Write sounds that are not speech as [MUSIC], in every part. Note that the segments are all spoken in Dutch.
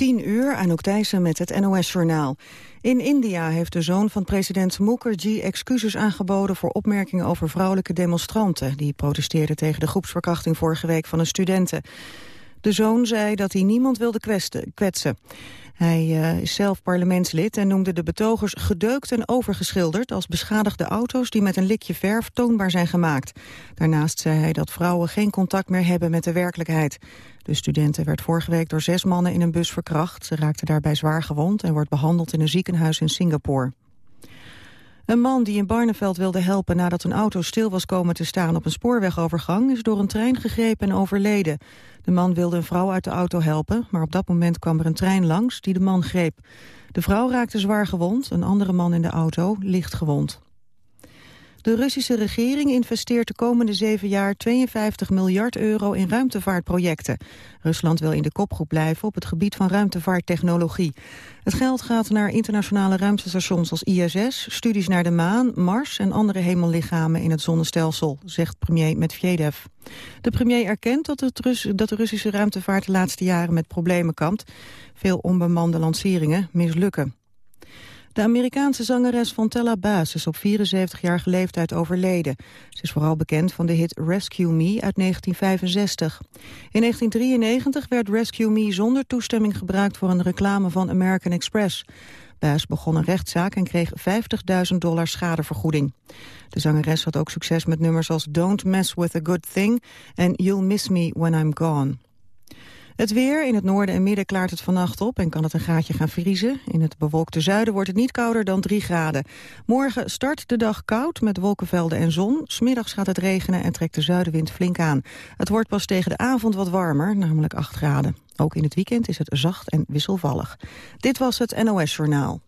10 uur, Anouk Thijssen met het NOS-journaal. In India heeft de zoon van president Mukherjee excuses aangeboden... voor opmerkingen over vrouwelijke demonstranten... die protesteerden tegen de groepsverkrachting vorige week van een studenten. De zoon zei dat hij niemand wilde kwetsen. Hij uh, is zelf parlementslid en noemde de betogers gedeukt en overgeschilderd... als beschadigde auto's die met een likje verf toonbaar zijn gemaakt. Daarnaast zei hij dat vrouwen geen contact meer hebben met de werkelijkheid. De studenten werd vorige week door zes mannen in een bus verkracht. Ze raakte daarbij zwaar gewond en wordt behandeld in een ziekenhuis in Singapore. Een man die in Barneveld wilde helpen nadat een auto stil was komen te staan op een spoorwegovergang is door een trein gegrepen en overleden. De man wilde een vrouw uit de auto helpen, maar op dat moment kwam er een trein langs die de man greep. De vrouw raakte zwaar gewond, een andere man in de auto licht gewond. De Russische regering investeert de komende zeven jaar 52 miljard euro in ruimtevaartprojecten. Rusland wil in de kopgroep blijven op het gebied van ruimtevaarttechnologie. Het geld gaat naar internationale ruimtestations als ISS, studies naar de maan, Mars en andere hemellichamen in het zonnestelsel, zegt premier Medvedev. De premier erkent dat, het de Russische ruimtevaart de laatste jaren met problemen kampt. Veel onbemande lanceringen mislukken. De Amerikaanse zangeres Fontella Bass is op 74-jarige leeftijd overleden. Ze is vooral bekend van de hit Rescue Me uit 1965. In 1993 werd Rescue Me zonder toestemming gebruikt voor een reclame van American Express. Bass begon een rechtszaak en kreeg 50.000 dollar schadevergoeding. De zangeres had ook succes met nummers als Don't Mess With A Good Thing en You'll Miss Me When I'm Gone. Het weer, in het noorden en midden klaart het vannacht op en kan het een gaatje gaan vriezen. In het bewolkte zuiden wordt het niet kouder dan 3 graden. Morgen start de dag koud met wolkenvelden en zon. Smiddags gaat het regenen en trekt de zuidenwind flink aan. Het wordt pas tegen de avond wat warmer, namelijk 8 graden. Ook in het weekend is het zacht en wisselvallig. Dit was het NOS Journaal.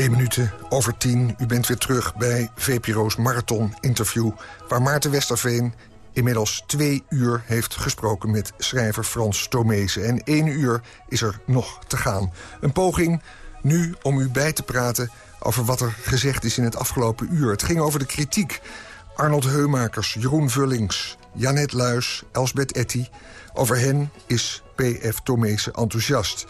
Twee minuten over tien. U bent weer terug bij VPRO's Marathon Interview... waar Maarten Westerveen inmiddels twee uur heeft gesproken met schrijver Frans Tomezen. En één uur is er nog te gaan. Een poging nu om u bij te praten over wat er gezegd is in het afgelopen uur. Het ging over de kritiek. Arnold Heumakers, Jeroen Vullings, Janet Luis, Elsbeth Etty. Over hen is P.F. Tomezen enthousiast.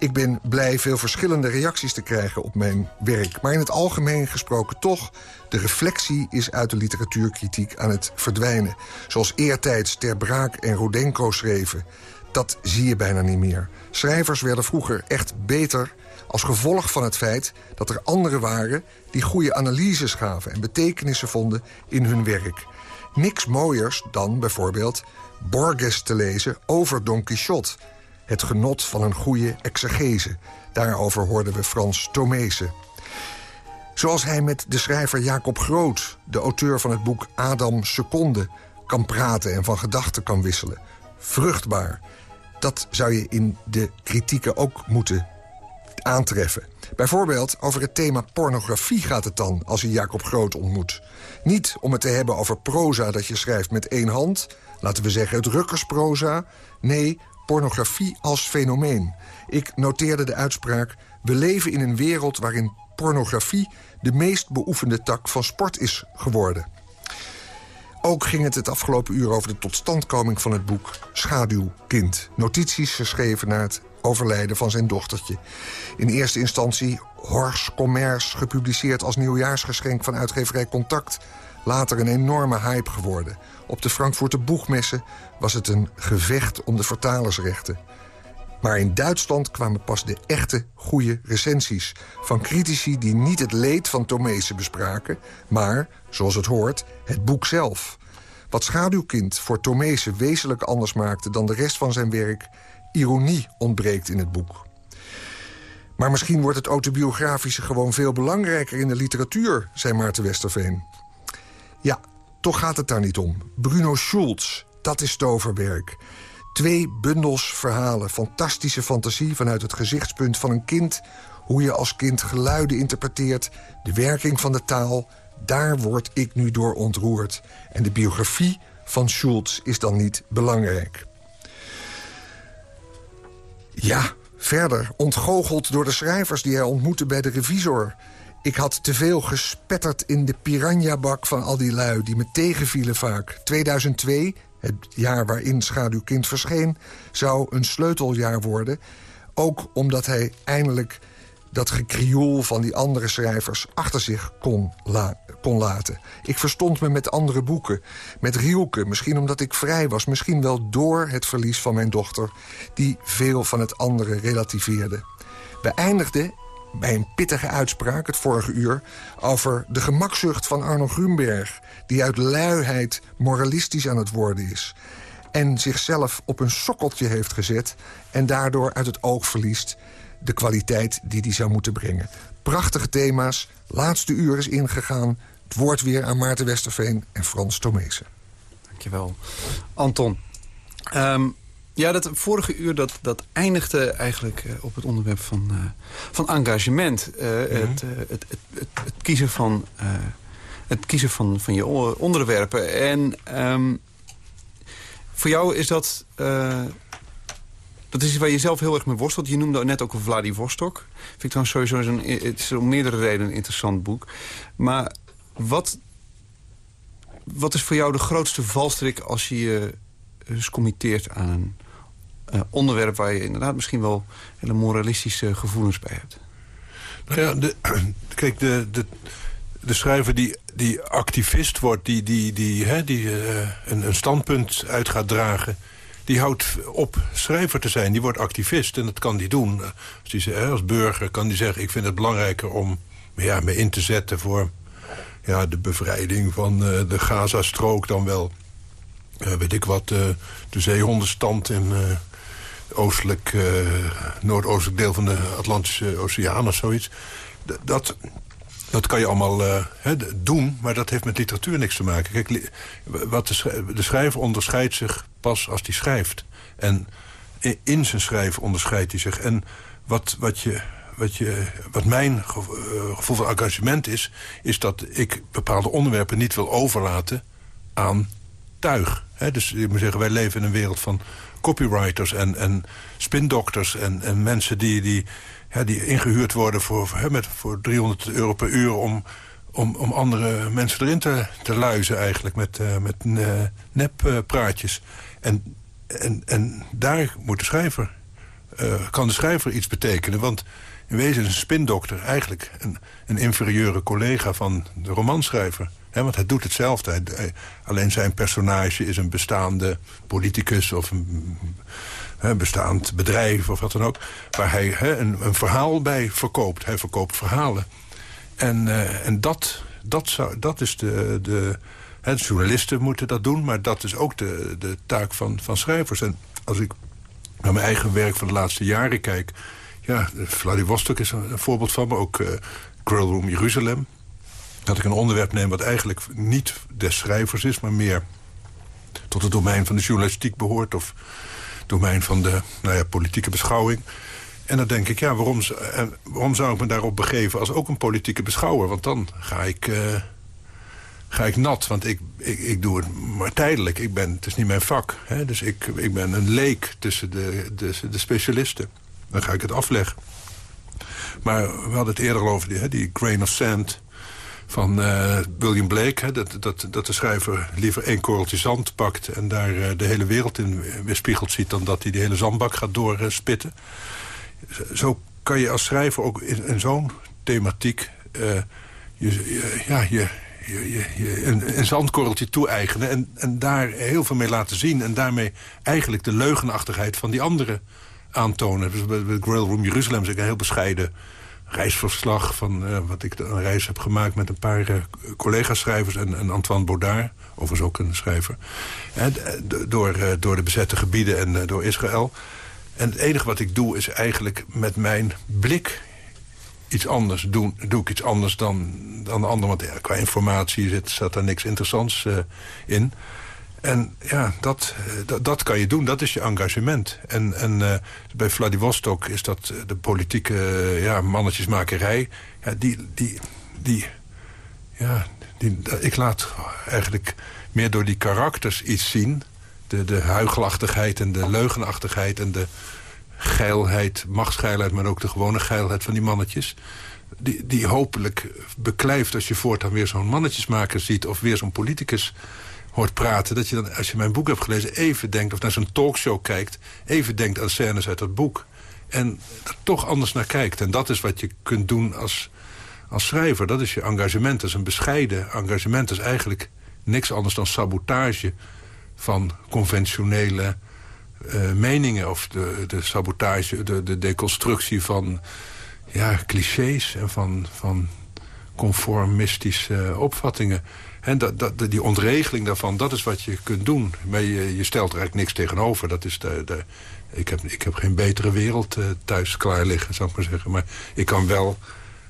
Ik ben blij veel verschillende reacties te krijgen op mijn werk. Maar in het algemeen gesproken toch... de reflectie is uit de literatuurkritiek aan het verdwijnen. Zoals eertijds Ter Braak en Rodenko schreven. Dat zie je bijna niet meer. Schrijvers werden vroeger echt beter als gevolg van het feit dat er anderen waren... die goede analyses gaven en betekenissen vonden in hun werk. Niks mooiers dan bijvoorbeeld Borges te lezen over Don Quixote het genot van een goede exegese. Daarover hoorden we Frans Tomezen. Zoals hij met de schrijver Jacob Groot... de auteur van het boek Adam Seconde... kan praten en van gedachten kan wisselen. Vruchtbaar. Dat zou je in de kritieken ook moeten aantreffen. Bijvoorbeeld over het thema pornografie gaat het dan... als je Jacob Groot ontmoet. Niet om het te hebben over proza dat je schrijft met één hand... laten we zeggen het rukkersproza. Nee, pornografie als fenomeen. Ik noteerde de uitspraak... we leven in een wereld waarin pornografie... de meest beoefende tak van sport is geworden. Ook ging het het afgelopen uur over de totstandkoming van het boek Schaduwkind. Notities geschreven na het overlijden van zijn dochtertje. In eerste instantie Hors Commerce, gepubliceerd als nieuwjaarsgeschenk van uitgeverij Contact. Later een enorme hype geworden. Op de Frankfurter Boegmessen was het een gevecht om de vertalersrechten. Maar in Duitsland kwamen pas de echte goede recensies... van critici die niet het leed van Tomezen bespraken... maar, zoals het hoort, het boek zelf. Wat Schaduwkind voor Tomezen wezenlijk anders maakte... dan de rest van zijn werk, ironie ontbreekt in het boek. Maar misschien wordt het autobiografische gewoon veel belangrijker in de literatuur... zei Maarten Westerveen. Ja, toch gaat het daar niet om. Bruno Schulz, dat is toverwerk. Twee bundels verhalen, fantastische fantasie vanuit het gezichtspunt van een kind... hoe je als kind geluiden interpreteert, de werking van de taal... daar word ik nu door ontroerd. En de biografie van Schultz is dan niet belangrijk. Ja, verder, ontgoocheld door de schrijvers die hij ontmoette bij de revisor... Ik had te veel gespetterd in de piranha-bak van al die lui... die me tegenvielen vaak. 2002, het jaar waarin Schaduwkind verscheen... zou een sleuteljaar worden. Ook omdat hij eindelijk dat gekrioel van die andere schrijvers achter zich kon, kon laten. Ik verstond me met andere boeken, met Rielke. Misschien omdat ik vrij was, misschien wel door het verlies van mijn dochter... die veel van het andere relativeerde. We eindigden bij een pittige uitspraak het vorige uur... over de gemakzucht van Arno Grunberg... die uit luiheid moralistisch aan het worden is... en zichzelf op een sokkeltje heeft gezet... en daardoor uit het oog verliest de kwaliteit die hij zou moeten brengen. Prachtige thema's, laatste uur is ingegaan... het woord weer aan Maarten Westerveen en Frans Tomezen. Dankjewel. Anton, um, ja, dat vorige uur dat, dat eindigde eigenlijk uh, op het onderwerp van, uh, van engagement. Uh, -hmm. het, het, het, het, kiezen van, het kiezen van, van je onderwerpen. En um, voor jou is dat... dat is waar je zelf heel erg mee worstelt. Je noemde net ook Vladivostok. Vind ik dan sowieso een, het is om meerdere redenen een interessant boek. Maar wat, wat is voor jou de grootste valstrik als je je dus committeert aan een uh, onderwerp... waar je inderdaad misschien wel hele moralistische gevoelens bij hebt. Nou ja, de, [CLEARS THROAT] kijk, de, de, de schrijver die, die activist wordt... die, die, die, hè, die uh, een, een standpunt uit gaat dragen... die houdt op schrijver te zijn. Die wordt activist en dat kan die doen. Als, die, als burger kan die zeggen... ik vind het belangrijker om ja, me in te zetten voor ja, de bevrijding van uh, de Gazastrook... dan wel, weet ik wat, de zeehondenstand in oostelijk, uh, noordoostelijk deel van de Atlantische Oceaan of zoiets. dat, dat kan je allemaal uh, doen, maar dat heeft met literatuur niks te maken. Kijk, wat de, schrijver, de schrijver onderscheidt zich pas als hij schrijft. En in zijn schrijven onderscheidt hij zich. En wat, wat, je, wat, je, wat mijn eh, gevoel van engagement is... is dat ik bepaalde onderwerpen niet wil overlaten aan tuig. dus ik moet zeggen, wij leven in een wereld van copywriters en, en spindokters... en, en mensen die, die, ja, die ingehuurd worden voor, hè, met, voor 300 euro per uur... om, om, om andere mensen erin te, te luizen eigenlijk met, uh, met neppraatjes. en, en, en daar moet de schrijver, uh, kan de schrijver iets betekenen. Want in wezen is een spindokter eigenlijk een, een inferieure collega van de romanschrijver want hij doet hetzelfde. alleen zijn personage is een bestaande politicus of een, bestaand bedrijf of wat dan ook. Waar hij een, een, verhaal bij verkoopt. Hij verkoopt verhalen. En, uh, en dat, dat, zou, dat is de... de journalisten moeten dat doen, maar dat is ook de, de taak van, van schrijvers. En als ik naar mijn eigen werk van de laatste jaren kijk... ja, Vladivostok is een, voorbeeld van, maar ook uh, Grill Room Jeruzalem dat ik een onderwerp neem wat eigenlijk niet des schrijvers is... maar meer tot het domein van de journalistiek behoort... of domein van de nou ja, politieke beschouwing. En dan denk ik, ja, waarom, waarom zou ik me daarop begeven... als ook een politieke beschouwer? Want dan ga ik, uh, ga ik nat, want ik, ik, ik doe het maar tijdelijk. Ik ben, het is niet mijn vak. Hè? Dus ik, ik ben een leek tussen de, de, de specialisten. Dan ga ik het afleggen. Maar we hadden het eerder over die, hè, die grain of sand van uh, William Blake. Hè, dat, dat, dat de schrijver liever één korreltje zand pakt... en daar uh, de hele wereld in weerspiegeld ziet... dan dat hij de hele zandbak gaat doorspitten. Zo kan je als schrijver ook in, zo'n thematiek... Uh, je, ja, je, je, een, zandkorreltje toe-eigenen... En, en daar heel veel mee laten zien... en daarmee eigenlijk de leugenachtigheid van die anderen aantonen. Dus bij Room Jeruzalem is een heel bescheiden reisverslag van uh, wat ik een reis heb gemaakt met een paar uh, collega-schrijvers en, en, Antoine Baudard, overigens ook een schrijver, door, uh, door de bezette gebieden en door Israël. En het enige wat ik doe is eigenlijk met mijn blik iets anders doen. Doe ik iets anders dan, dan de ander, want qua informatie zit, zat er niks interessants in. En ja, dat, dat, dat, kan je doen. Dat is je engagement. En, en bij Vladivostok is dat de politieke ja, mannetjesmakerij. Ja, die, die, die, ja, die, ik laat eigenlijk meer door die karakters iets zien. De, de huigelachtigheid en de leugenachtigheid en de geilheid, machtsgeilheid... maar ook de gewone geilheid van die mannetjes... Die, die hopelijk beklijft als je voortaan weer zo'n mannetjesmaker ziet... of weer zo'n politicus hoort praten... dat je dan, als je mijn boek hebt gelezen, even denkt... of naar zo'n talkshow kijkt, even denkt aan scènes uit dat boek. En er toch anders naar kijkt. En dat is wat je kunt doen als, als schrijver. Dat is je engagement. Dat is een bescheiden engagement. Dat is eigenlijk niks anders dan sabotage van conventionele uh, meningen... of de, de sabotage, de, de deconstructie van ja, clichés... en van, van conformistische opvattingen. En dat, die ontregeling daarvan, dat is wat je kunt doen. Maar je, stelt er eigenlijk niks tegenover. Dat is de, de, ik, heb, ik heb geen betere wereld uh, thuis klaar liggen, zou ik maar zeggen. Maar ik kan wel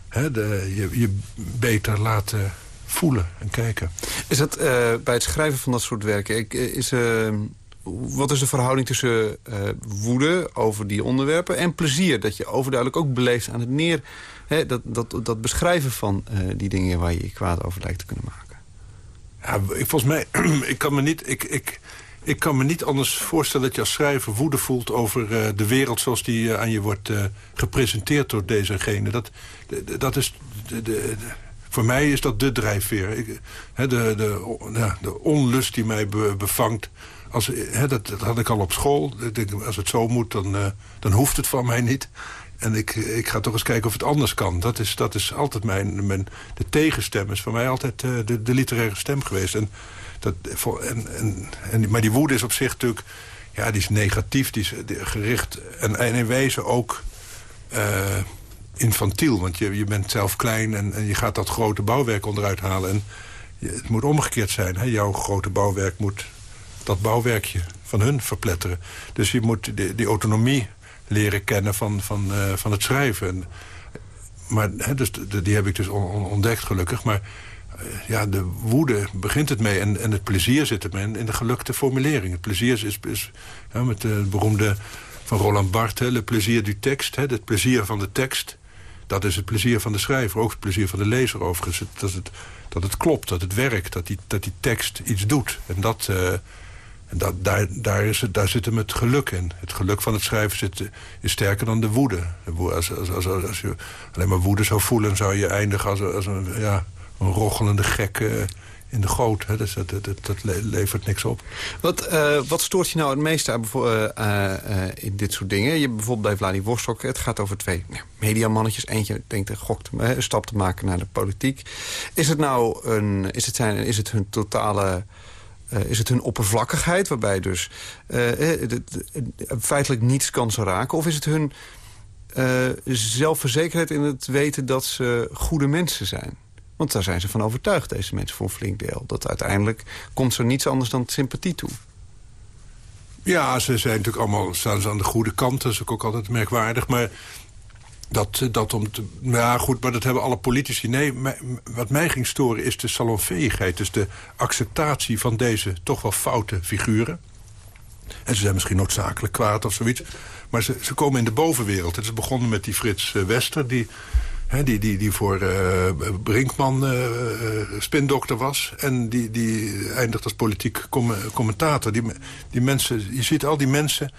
hè, de, je, je beter laten voelen en kijken. Is dat uh, bij het schrijven van dat soort werken... Is, uh, wat is de verhouding tussen woede over die onderwerpen... en plezier, dat je overduidelijk ook beleeft aan het neer... Hè, dat, dat, dat beschrijven van die dingen waar je je kwaad over lijkt te kunnen maken? Ja, ik, volgens mij, [CLEARS THROAT] ik kan me niet... Ik, ik, ik kan me niet anders voorstellen dat je als schrijver woede voelt... over uh, de wereld zoals die uh, aan je wordt uh, gepresenteerd door deze en gene. Dat, dat is... De, de, voor mij is dat de drijfveer. Ik, de, de, ja, de onlust die mij be, bevangt... Als, dat, dat, had ik al op school. Als het zo moet, dan, dan hoeft het van mij niet. En ik, ik ga toch eens kijken of het anders kan. Dat is, dat is altijd mijn, mijn... De tegenstem is voor mij altijd uh, de, de literaire stem geweest. En dat, en, en, maar die woede is op zich natuurlijk... Ja, die is negatief, die is gericht. En, en in wezen ook uh, infantiel. Want je, je bent zelf klein en, en je gaat dat grote bouwwerk onderuit halen. En je, het moet omgekeerd zijn. Hè? Jouw grote bouwwerk moet dat bouwwerkje van hun verpletteren. Dus je moet die autonomie leren kennen van, van, uh, van het schrijven. maar dus, die heb ik dus ontdekt gelukkig. Maar uh, ja, de woede begint het mee. En, en het plezier zit het mee in, in de gelukte formulering. Het plezier is, is met de beroemde van Roland Barthes... le plezier du tekst, hè, het plezier van de tekst. Dat is het plezier van de schrijver, ook het plezier van de lezer overigens. Dat het, dat het klopt, dat het werkt, dat die, dat die tekst iets doet. En dat... en dat, daar, daar, is het, daar zit hem het geluk in. Het geluk van het schrijven zit, is sterker dan de woede. Als, als, als, als, je alleen maar woede zou voelen... zou je eindigen als, als een, ja, een rochelende gek uh, in de goot. Hè. Dus dat, dat, dat, levert niks op. Wat, uh, wat stoort je nou het meest aan uh, in dit soort dingen? Je bijvoorbeeld bij Vladivostok, het gaat over twee ja, mediamannetjes. Eentje denkt gokt, een stap te maken naar de politiek. Is het nou een, is het zijn, is het hun totale uh, is het hun oppervlakkigheid, waarbij dus uh, feitelijk niets kan ze raken? Of is het hun zelfverzekerdheid in het weten dat ze goede mensen zijn? Want daar zijn ze van overtuigd, deze mensen, voor een flink deel. Dat uiteindelijk komt ze niets anders dan sympathie toe. Ja, ze zijn natuurlijk allemaal staan ze aan de goede kant. Dat is ook altijd merkwaardig. Maar dat, dat om te, ja, goed, maar dat hebben alle politici. Nee, wat mij ging storen is de salonveegheid. Dus de acceptatie van deze toch wel foute figuren. En ze zijn misschien noodzakelijk kwaad of zoiets. Maar ze, ze komen in de bovenwereld. Het is begonnen met die Frits eh, Wester... die, die, die, die voor uh, Brinkman spindokter was. En die, die eindigt als politiek commentator. Die, die mensen, je ziet al die mensen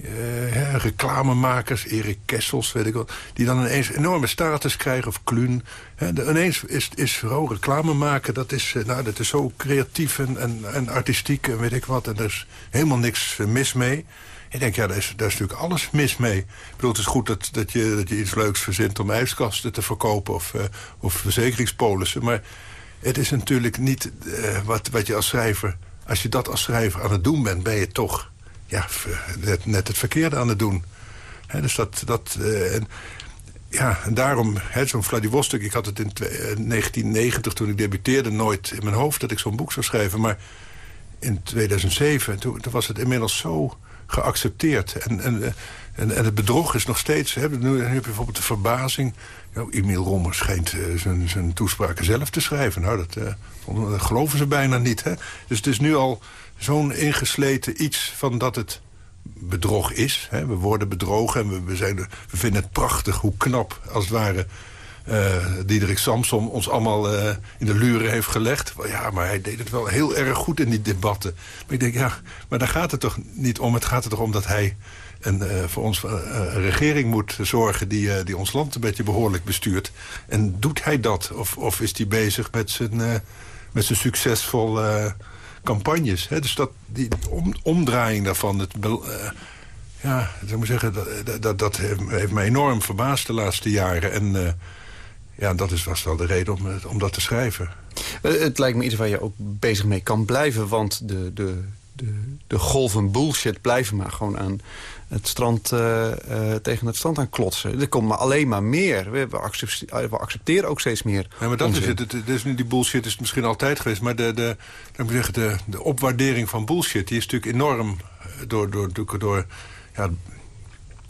uh, reclamemakers, Erik Kessels, weet ik wat... die dan ineens enorme status krijgen, of Kluun. de, ineens is, is oh, reclame maken, dat is, uh, nou, dat is zo creatief en, en, artistiek en weet ik wat. En er is helemaal niks uh, mis mee. Ik denk, ja, daar is, daar is natuurlijk alles mis mee. Ik bedoel, het is goed dat, dat, je, dat je iets leuks verzint om ijskasten te verkopen... of, of verzekeringspolissen, maar het is natuurlijk niet wat, wat je als schrijver... als je dat als schrijver aan het doen bent, ben je toch ja, net, net het verkeerde aan het doen. dus dat... dat uh, en, ja, en daarom, zo'n Vladivostok... ik had het in 1990, toen ik debuteerde, nooit in mijn hoofd... dat ik zo'n boek zou schrijven. Maar in 2007, toen, was het inmiddels zo geaccepteerd. En, en, en, en het bedrog is nog steeds... Hè, nu, heb je bijvoorbeeld de verbazing... Nou, Emiel Rommers schijnt zijn, zijn toespraken zelf te schrijven. Nou, dat, dat geloven ze bijna niet. Hè? Dus het is nu al zo'n ingesleten iets van dat het bedrog is. Hè? We worden bedrogen en we, we, zijn, vinden het prachtig hoe knap, als het ware... Uh, Diederik Samson ons allemaal uh, in de luren heeft gelegd. Ja, maar hij deed het wel heel erg goed in die debatten. Maar ik denk, ja, maar daar gaat het toch niet om. Het gaat er toch om dat hij en uh, voor ons een regering moet zorgen die, die ons land een beetje behoorlijk bestuurt. En doet hij dat? Of, of is hij bezig met zijn, met zijn succesvolle campagnes? Hè? Dus dat, die om, omdraaiing daarvan, het, ja, zou ik zeggen, dat, dat, heeft me enorm verbaasd de laatste jaren. En ja, dat is, was wel de reden om, om dat te schrijven. Het lijkt me iets waar je ook bezig mee kan blijven, want de, de, de, de golven bullshit blijven maar gewoon aan het strand, uh, uh, tegen het strand aan klotsen. Er komt maar alleen maar meer. We, we, accepteren, we accepteren ook steeds meer. Ja, maar dat is het. het is nu, die bullshit is misschien altijd geweest. Maar de, de, moet zeggen, de, de opwaardering van bullshit die is natuurlijk enorm door... door, door, door ja,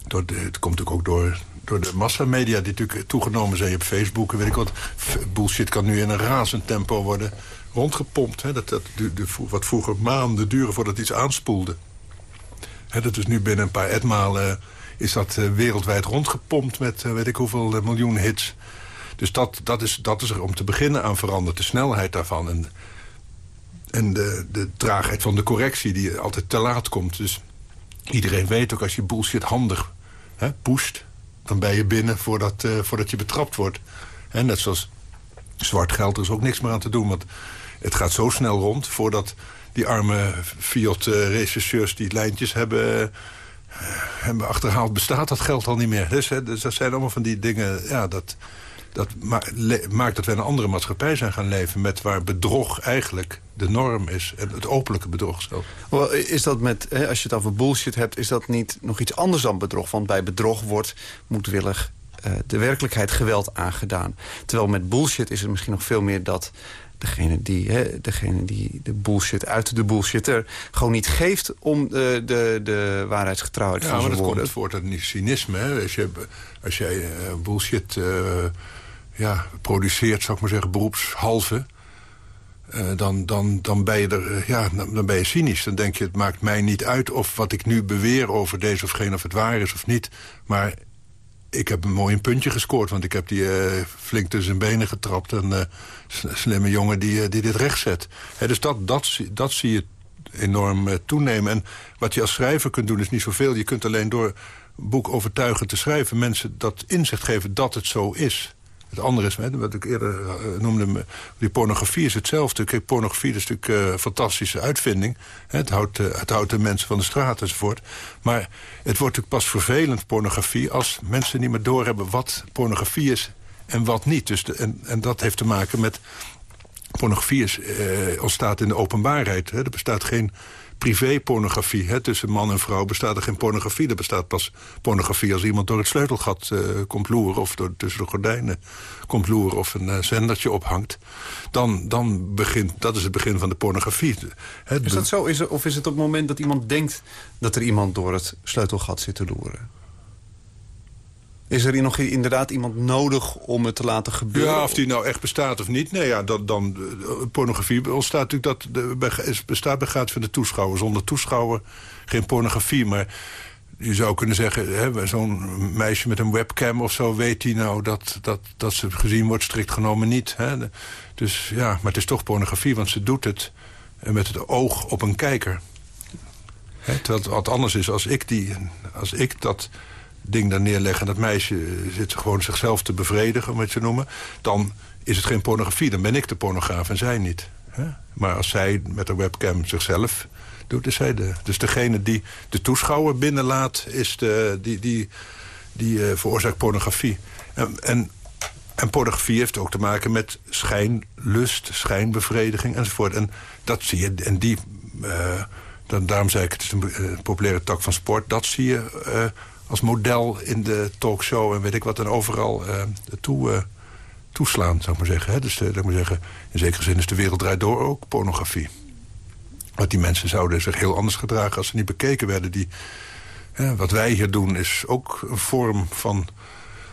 door de, het komt natuurlijk ook door, door de massamedia die natuurlijk toegenomen zijn. op Facebook weet ik wat. Bullshit kan nu in een razend tempo worden rondgepompt. Hè? Dat, dat, de, de, wat vroeger maanden duren voordat iets aanspoelde dat is nu binnen een paar etmalen is dat uh, wereldwijd rondgepompt met uh, weet ik hoeveel miljoen hits. Dus dat, dat, is, dat is er om te beginnen aan veranderd. De snelheid daarvan en, en de, de traagheid van de correctie die altijd te laat komt. Dus iedereen weet ook als je bullshit handig hè, pusht... dan ben je binnen voordat, voordat je betrapt wordt. En net zoals zwart geld, er is ook niks meer aan te doen. Want het gaat zo snel rond voordat die arme Fiat-rechercheurs die lijntjes hebben, uh, hebben achterhaald... bestaat dat geld al niet meer. Dus, hè, dus dat zijn allemaal van die dingen... Ja, dat, dat maakt dat we in een andere maatschappij zijn gaan leven... met waar bedrog eigenlijk de norm is. En het openlijke bedrog zelf. is dat met, hè, als je het over bullshit hebt... is dat niet nog iets anders dan bedrog? Want bij bedrog wordt moedwillig uh, de werkelijkheid geweld aangedaan. Terwijl met bullshit is het misschien nog veel meer dat degene die, hè, degene die de bullshit uit de bullshitter gewoon niet geeft om de, de, de waarheidsgetrouwheid ja, van zijn woorden. Ja, maar dat komt voort uit cynisme. Hè? Als, je, als jij uh, bullshit uh, ja, produceert, zou ik maar zeggen, beroepshalve... Uh, dan, dan, dan, ben je er, ja, dan ben je cynisch. Dan denk je, het maakt mij niet uit of wat ik nu beweer over deze of geen... of het waar is of niet. Maar ik heb een mooi een puntje gescoord. Want ik heb die uh, flink tussen benen getrapt. En uh, slimme jongen die, uh, die dit rechtzet. He, dus dat, dat, dat zie je enorm toenemen. En wat je als schrijver kunt doen is niet zoveel. Je kunt alleen door boek overtuigen te schrijven... mensen dat inzicht geven dat het zo is. Het andere is, wat ik eerder uh, noemde, die pornografie is hetzelfde. Kijk, pornografie is natuurlijk een fantastische uitvinding. Het houdt, uh, het houdt de mensen van de straat enzovoort. Maar het wordt natuurlijk pas vervelend, pornografie... als mensen niet meer doorhebben wat pornografie is en wat niet. Dus en, en dat heeft te maken met... Pornografie ontstaat in de openbaarheid. Hè. Er bestaat geen privépornografie. Hè, tussen man en vrouw bestaat er geen pornografie. Er bestaat pas pornografie als iemand door het sleutelgat uh, komt loeren... of door, tussen de gordijnen komt loeren of een uh, zendertje ophangt. Dan, dan begint, dat is het begin van de pornografie. Hè, is dat zo? Is er, of is het op het moment dat iemand denkt... dat er iemand door het sleutelgat zit te loeren? Is er nog inderdaad iemand nodig om het te laten gebeuren? Ja, of die nou echt bestaat of niet. Nee, ja, dan, dan eh, pornografie ontstaat natuurlijk dat de, bestaat bij gaat van de toeschouwer. Zonder toeschouwer geen pornografie. Maar je zou kunnen zeggen, zo'n meisje met een webcam of zo... weet die nou dat, dat, dat ze gezien wordt, strikt genomen niet. Hè? Dus ja, maar het is toch pornografie, want ze doet het met het oog op een kijker. Hè? Terwijl het wat anders is als ik, die, als ik dat ding daar neerleggen... dat meisje zit gewoon zichzelf te bevredigen, om het te noemen... dan is het geen pornografie, dan ben ik de pornograaf en zij niet. Hè? Maar als zij met een webcam zichzelf doet, is zij de... Dus degene die de toeschouwer binnenlaat, is de, die, die, die uh, veroorzaakt pornografie. En, en, en, pornografie heeft ook te maken met schijnlust, schijnbevrediging enzovoort. En dat zie je, en die... Uh, dan, daarom zei ik, het is een, populaire tak van sport. Dat zie je als model in de talkshow en weet ik wat... en overal uh, toe, uh, toeslaan, zou ik maar zeggen. Hè? Dus uh, ik maar zeggen, in zekere zin is de wereld draait door ook pornografie. Want die mensen zouden zich heel anders gedragen als ze niet bekeken werden. Die, wat wij hier doen is ook een vorm van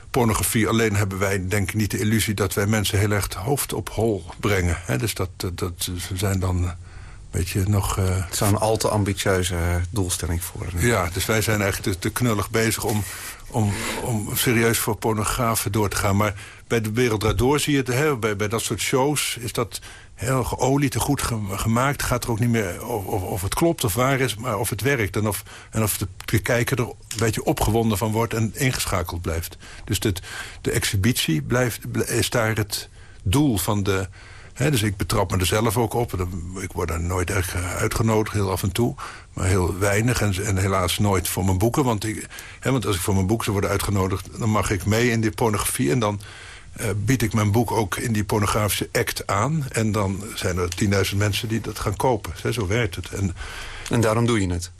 pornografie. Alleen hebben wij denk ik niet de illusie dat wij mensen heel erg het hoofd op hol brengen. dus dat, dat, ze zijn dan beetje nog... Uh... Het zou een al te ambitieuze doelstelling voor. Ja, dus wij zijn eigenlijk te, te knullig bezig om, om, om serieus voor pornografen door te gaan. Maar bij de Wereld Door zie je het, hè, bij, bij dat soort shows is dat heel geolied en goed gemaakt. gaat er ook niet meer of, of, het klopt of waar is, maar of het werkt. En of, en of de, kijker er een beetje opgewonden van wordt en ingeschakeld blijft. Dus dit, de exhibitie blijft, is daar het doel van de... Dus ik betrap me er zelf ook op. Ik word daar nooit echt uitgenodigd, heel af en toe. Maar heel weinig en, en helaas nooit voor mijn boeken. Want, ik, want als ik voor mijn boek zou worden uitgenodigd... dan mag ik mee in die pornografie en dan uh, bied ik mijn boek ook in die pornografische act aan. En dan zijn er 10.000 mensen die dat gaan kopen. Zo werkt het. En, en daarom doe je het?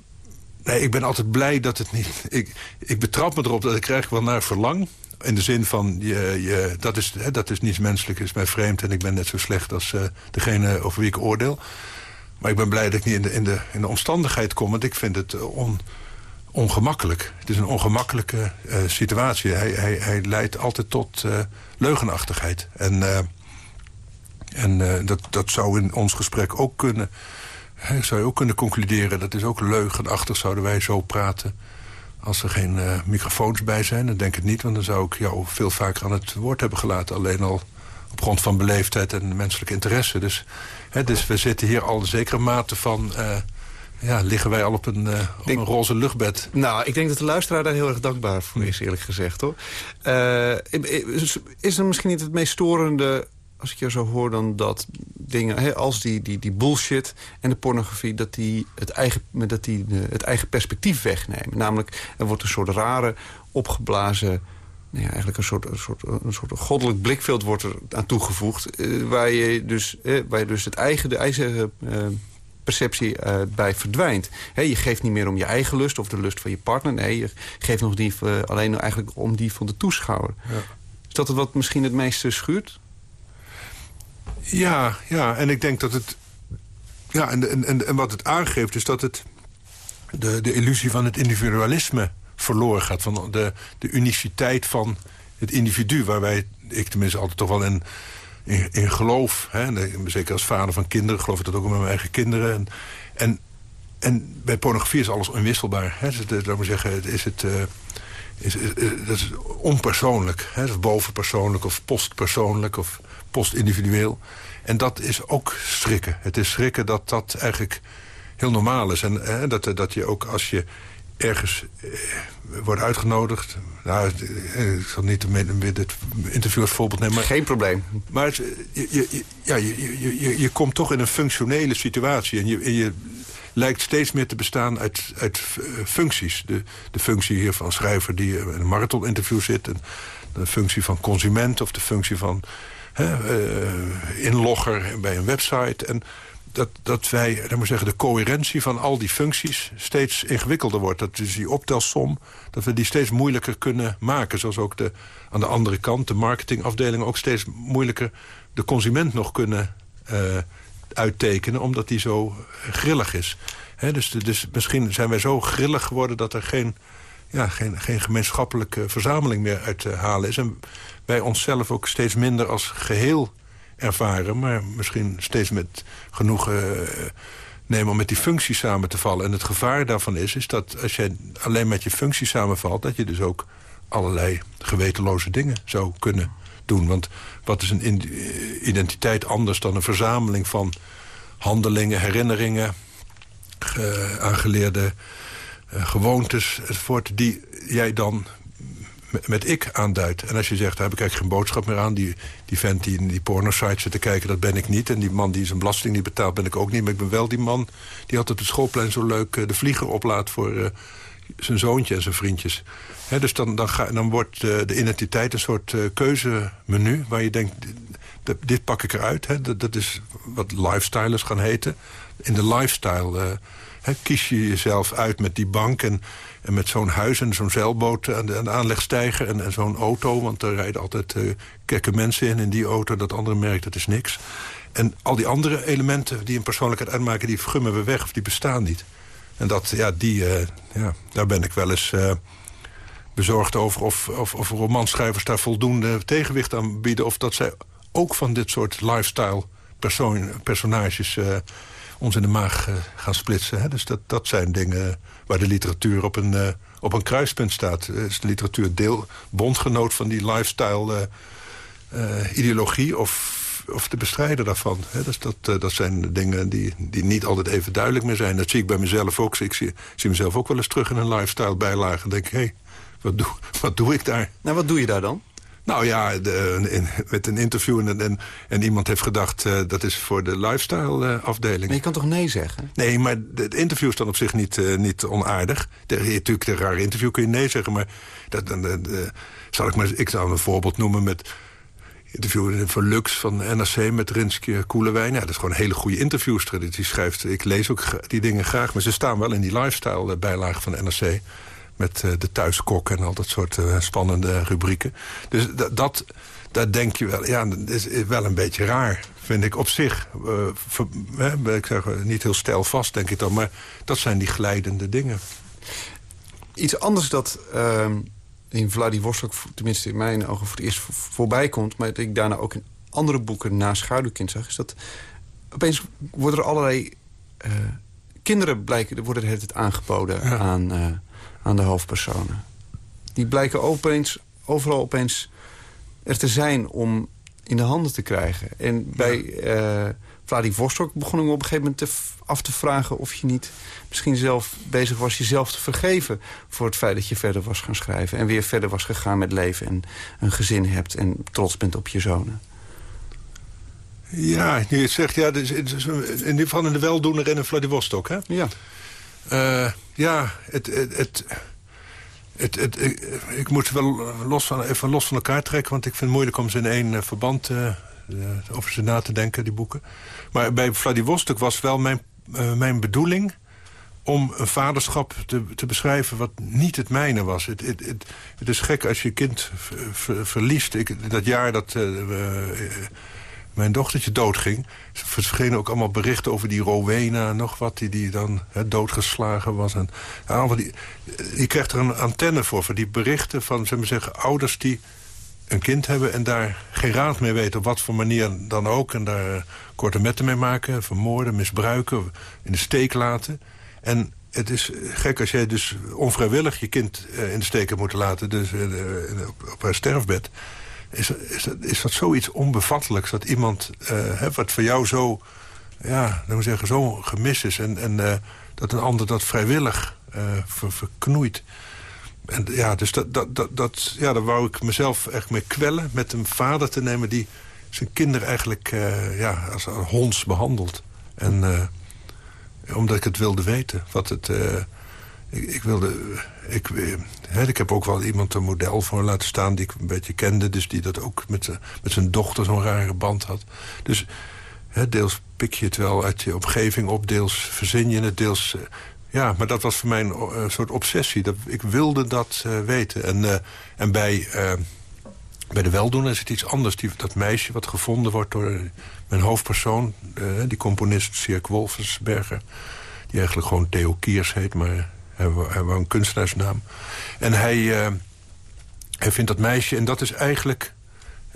Nee, ik ben altijd blij dat het niet... Ik, ik betrap me erop dat ik krijg wel naar verlang. In de zin van, je, je, dat, is, hè, dat is niets menselijk, is mij vreemd... en ik ben net zo slecht als uh, degene over wie ik oordeel. Maar ik ben blij dat ik niet in de, in de, in de omstandigheid kom... want ik vind het eh, on, ongemakkelijk. Het is een ongemakkelijke uh, situatie. Hij, hij, hij leidt altijd tot leugenachtigheid. En, en dat, dat zou in ons gesprek ook kunnen... Hè, zou je ook kunnen concluderen. Dat is ook leugenachtig, zouden wij zo praten... als er geen microfoons bij zijn. Dat denk ik niet, want dan zou ik jou veel vaker aan het woord hebben gelaten. Alleen al op grond van beleefdheid en menselijke interesse. Dus, hè, dus we zitten hier al een zekere mate van ja, liggen wij al op een, uh, op een roze luchtbed. Nou, ik denk dat de luisteraar daar heel erg dankbaar voor is, eerlijk gezegd. hoor. Is er misschien niet het meest storende, als ik jou zo hoor... dan dat dingen hè, als die, die, die bullshit en de pornografie... dat die, het, eigen, dat die het eigen perspectief wegnemen. Namelijk, er wordt een soort rare, opgeblazen... Nou ja, eigenlijk een soort, een, soort, een soort goddelijk blikveld wordt er aan toegevoegd... Uh, waar, je dus, waar je dus het eigen, de eigen perceptie uh, bij verdwijnt. je geeft niet meer om je eigen lust of de lust van je partner. Nee, je geeft nog die, uh, alleen eigenlijk om die van de toeschouwer. Ja. Is dat het wat misschien het meeste schuurt? Ja, ja, en ik denk dat het... Ja, en, en, en wat het aangeeft is dat het de, de illusie van het individualisme verloren gaat. Van de, de uniciteit van het individu, waar wij, ik tenminste altijd toch wel in in, geloof. Hè? Zeker als vader van kinderen geloof ik dat ook met mijn eigen kinderen. En, en, en bij pornografie is alles onwisselbaar. Hè? Dus, laat maar zeggen, is het... Uh, is, is, dat is onpersoonlijk. Hè? Of bovenpersoonlijk of postpersoonlijk of postindividueel. En dat is ook schrikken. Het is schrikken dat dat eigenlijk heel normaal is. En hè, dat, dat je ook als je ergens eh, wordt uitgenodigd. Nou, eh, ik zal niet met het interview als voorbeeld nemen. Maar, Geen probleem. Maar het, je, je, ja, je, je, je komt toch in een functionele situatie. En je, je lijkt steeds meer te bestaan uit, uit eh, functies. De, de functie hier van schrijver die in een marathoninterview zit. En de functie van consument of de functie van hè, uh, inlogger bij een website. En dat, dat wij, dan moet zeggen, de coherentie van al die functies steeds ingewikkelder wordt. Dat dus die optelsom, dat we die steeds moeilijker kunnen maken. Zoals ook de, aan de andere kant, de marketingafdelingen ook steeds moeilijker de consument nog kunnen uh, uittekenen, omdat die zo grillig is. dus, dus misschien zijn wij zo grillig geworden dat er geen, ja, geen, geen gemeenschappelijke verzameling meer uit te halen is. En wij onszelf ook steeds minder als geheel ervaren... maar misschien steeds met genoeg uh, nemen om met die functie samen te vallen. En het gevaar daarvan is, is dat als je alleen met je functie samenvalt... dat je dus ook allerlei gewetenloze dingen zou kunnen doen. Want wat is een eh, identiteit anders dan een verzameling van handelingen, herinneringen... aangeleerde uh, gewoontes enzovoort... die jij dan met ik aanduidt. En als je zegt, daar heb ik eigenlijk geen boodschap meer aan... die, die vent die in die pornosite zit te kijken, dat ben ik niet. En die man die zijn belasting niet betaalt, ben ik ook niet. Maar ik ben wel die man die altijd het schoolplein zo leuk uh, de vlieger oplaat... voor zijn zoontje en zijn vriendjes. He, dus dan, dan, wordt uh, de identiteit een soort keuzemenu... waar je denkt, dit pak ik eruit. Hè. Dat, dat is wat lifestylers gaan heten. In de lifestyle kies je jezelf uit met die bank... en en met zo'n huis en zo'n zeilboot aan de, aan de aanlegstijger en, en zo'n auto... want er rijden altijd kekke mensen in in die auto. Dat andere merk, dat is niks. En al die andere elementen die een persoonlijkheid uitmaken... die gummen we weg of die bestaan niet. En dat, ja, die, ja, daar ben ik wel eens bezorgd over... Of, of, of romanschrijvers daar voldoende tegenwicht aan bieden... of dat zij ook van dit soort lifestyle personages uh, ons in de maag uh, gaan splitsen. Hè? Dus dat, dat zijn dingen waar de literatuur op een, uh, op een kruispunt staat. Is de literatuur deel, bondgenoot van die lifestyle ideologie... of of de bestrijder daarvan. Hè? Dus dat, dat zijn dingen die, die niet altijd even duidelijk meer zijn. Dat zie ik bij mezelf ook. Ik zie, zie mezelf ook wel eens terug in een lifestyle bijlage. En denk ik, hey, wat, doe, wat doe ik daar? Nou, wat doe je daar dan? Nou ja, de, met een interview en, en, en, iemand heeft gedacht... Uh, dat is voor de lifestyle uh, afdeling. Maar je kan toch nee zeggen? Nee, maar het interview is dan op zich niet, uh, niet onaardig. De, natuurlijk, de rare interview kun je nee zeggen, maar... Dat, dan, zal ik, maar ik zou een voorbeeld noemen met interview van Lux van NRC met Rinske Koelewijn. Ja, dat is gewoon een hele goede interviewster. Die schrijft, ik lees ook die dingen graag, maar ze staan wel in die lifestyle bijlage van NRC met uh, de thuiskok en al dat soort uh, spannende rubrieken. Dus dat, dat denk je wel, ja, dat is, wel een beetje raar, vind ik op zich. Uh, ver, hè, ik zeg niet heel stijlvast, denk ik dan, maar dat zijn die glijdende dingen. Iets anders dat uh, in Vladivostok, tenminste in mijn ogen, voor het eerst voorbij komt... maar dat ik daarna ook in andere boeken na Schaduwkind zag... is dat opeens worden er allerlei kinderen blijken, worden het aangeboden aan aan de hoofdpersonen. Die blijken opeens, overal opeens er te zijn om in de handen te krijgen. En bij uh, Vladivostok begon ik op een gegeven moment te af te vragen... of je niet misschien zelf bezig was jezelf te vergeven... voor het feit dat je verder was gaan schrijven... en weer verder was gegaan met leven en een gezin hebt... en trots bent op je zonen. Ja, nu je het zegt, ja, in ieder geval de weldoener en in Vladivostok, hè? Ja. Uh, ja, het... het, het het, ik, moet ze wel los van, even los van elkaar trekken... want ik vind het moeilijk om ze in één uh, verband uh, over ze na te denken, die boeken. Maar bij Vladivostok was wel mijn, mijn bedoeling om een vaderschap te, te beschrijven wat niet het mijne was. Het, het, het, het is gek als je kind verliest. Ik, dat jaar dat mijn dochtertje doodging... verschenen ook allemaal berichten over die Rowena... nog wat, die, die dan doodgeslagen was. En, allemaal die, je krijgt er een antenne voor, voor die berichten van zeg maar zeggen, ouders die een kind hebben... en daar geen raad mee weten, op wat voor manier dan ook... en daar korte metten mee maken, vermoorden, misbruiken... in de steek laten. En het is gek als jij dus onvrijwillig je kind eh, in de steek hebt moeten laten... dus op haar sterfbed is, is, is dat zoiets onbevattelijks... dat iemand, uh, wat voor jou zo, ja, dan zeggen, zo gemis is... en, en uh, dat een ander dat vrijwillig ver, verknoeit. En ja, dus dat, dat, dat, ja, daar wou ik mezelf echt mee kwellen... met een vader te nemen die zijn kinderen eigenlijk ja, als een hons behandelt. En omdat ik het wilde weten, wat het ik, ik, wilde... Ik, hè, ik heb ook wel iemand een model voor laten staan... die ik een beetje kende, dus die dat ook met, met zijn dochter zo'n rare band had. Dus deels pik je het wel uit je omgeving op... deels verzin je het, deels... Uh, ja, maar dat was voor mij een uh, soort obsessie. Dat, ik wilde dat weten. En, en bij, bij de weldoener is het iets anders. Die, dat meisje wat gevonden wordt door mijn hoofdpersoon... die componist Sierk Wolfensberger... die eigenlijk gewoon Theo Kiers heet, maar hij wou een kunstenaarsnaam. En hij, uh, hij vindt dat meisje, en dat is eigenlijk...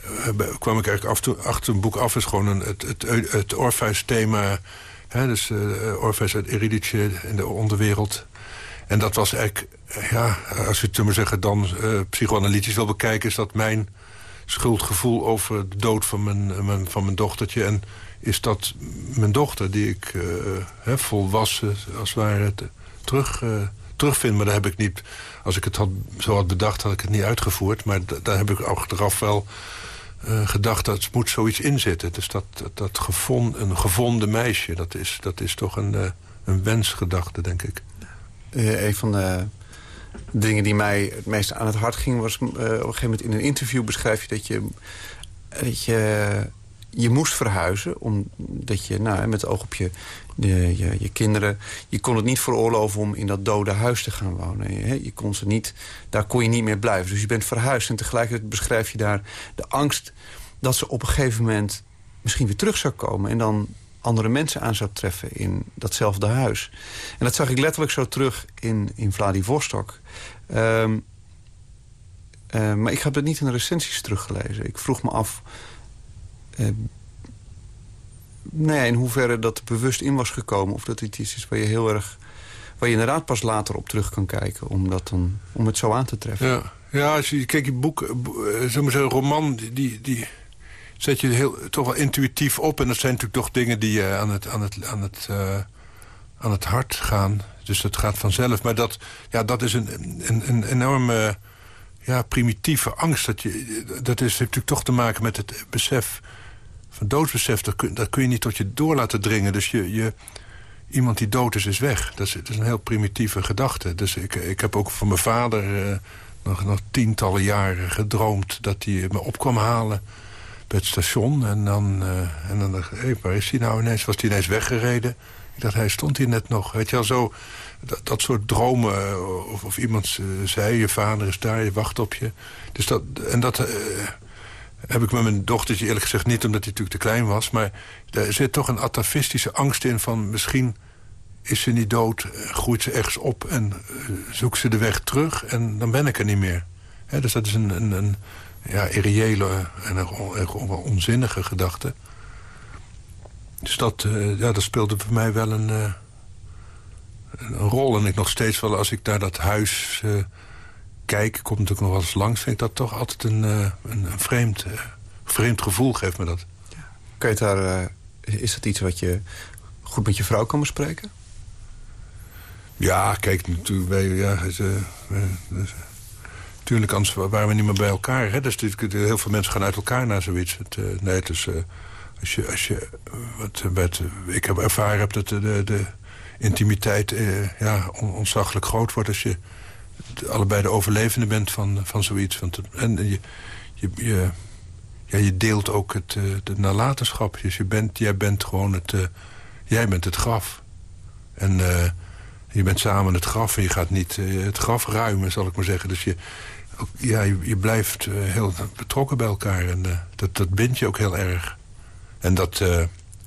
Uh, kwam ik eigenlijk af, achter een boek af, is gewoon een, het, het, het Orpheus-thema... dus uh, Orpheus uit Eurydice in de onderwereld. En dat was eigenlijk, ja, als je het maar zeggen... dan psychoanalytisch wil bekijken, is dat mijn schuldgevoel... over de dood van mijn, mijn, van mijn dochtertje. En is dat mijn dochter, die ik uh, volwassen als het ware terug, uh, terugvind. Maar daar heb ik niet, als ik het had, zo had bedacht, had ik het niet uitgevoerd. Maar daar heb ik achteraf wel uh, gedacht dat het moet zoiets inzitten. Dus dat, dat, gevond, een gevonden meisje, dat is, dat is toch een, uh, een wensgedachte, denk ik. een van de dingen die mij het meest aan het hart ging... was op een gegeven moment in een interview beschrijf je dat je... Dat je je moest verhuizen, omdat je nou, met oog op je, je, je, kinderen... je kon het niet veroorloven om in dat dode huis te gaan wonen. Je, je kon ze niet, daar kon je niet meer blijven. Dus je bent verhuisd en tegelijkertijd beschrijf je daar de angst... dat ze op een gegeven moment misschien weer terug zou komen... en dan andere mensen aan zou treffen in datzelfde huis. En dat zag ik letterlijk zo terug in, in Vladivostok. Um, maar ik heb het niet in de recensies teruggelezen. Ik vroeg me af... Uh, nee, in hoeverre dat bewust in was gekomen... of dat het iets is waar je heel erg... waar je inderdaad pas later op terug kan kijken... om, dat dan, om het zo aan te treffen. Ja, ja als je kijkt, je boek, maar een roman... die, die zet je heel, toch wel intuïtief op. En dat zijn natuurlijk toch dingen die je aan het, aan het, aan het, aan het hart gaan. Dus dat gaat vanzelf. Maar dat, ja, dat is een, een, een enorme ja, primitieve angst. Dat, je, dat is natuurlijk toch te maken met het besef van doodsbesef. Dat kun, je niet tot je door laten dringen. Dus je, je, iemand die dood is, is weg. Dat is, een heel primitieve gedachte. Dus ik, ik heb ook van mijn vader uh, nog, nog tientallen jaren gedroomd... dat hij me op kwam halen bij het station. En dan, uh, en dan dacht ik, waar is hij nou ineens? Was hij ineens weggereden? Ik dacht, hij stond hier net nog. Weet je wel, zo, dat, dat soort dromen. Eh, of, of iemand zei, je vader is daar, je wacht op je. Dus dat, en dat heb ik met mijn dochtertje eerlijk gezegd niet... omdat hij natuurlijk te klein was. Maar er zit toch een atafistische angst in van... misschien is ze niet dood, groeit ze ergens op... en zoekt ze de weg terug en dan ben ik er niet meer. dus dat is een, een, ja, irreële en een, onzinnige gedachte. Dus dat, ja, dat speelde voor mij wel een, een rol. En ik nog steeds wel, als ik naar dat huis kijk... komt natuurlijk nog wel eens langs... vind ik dat toch altijd een, een, een, vreemd, vreemd gevoel, geeft me dat. Ja. Kan je daar, is dat iets wat je goed met je vrouw kan bespreken? Ja, kijk, natuurlijk... Wij, ja, ze, Tuurlijk, anders waren we niet meer bij elkaar. Hè? Dus heel veel mensen gaan uit elkaar naar zoiets. Het, uh, nee, het is, uh, als je, als je, wat, wat, ik heb ervaren heb dat de, de, de intimiteit uh, ja, on, ontzaglijk groot wordt... als je allebei de overlevende bent van, van zoiets. Want, en je, je, je, ja, je deelt ook het de nalatenschap. Dus je bent, jij bent gewoon het, jij bent het graf. En je bent samen het graf en je gaat niet het graf ruimen, zal ik maar zeggen. Dus je, ja, je, blijft heel betrokken bij elkaar. En dat, dat bindt je ook heel erg. En dat,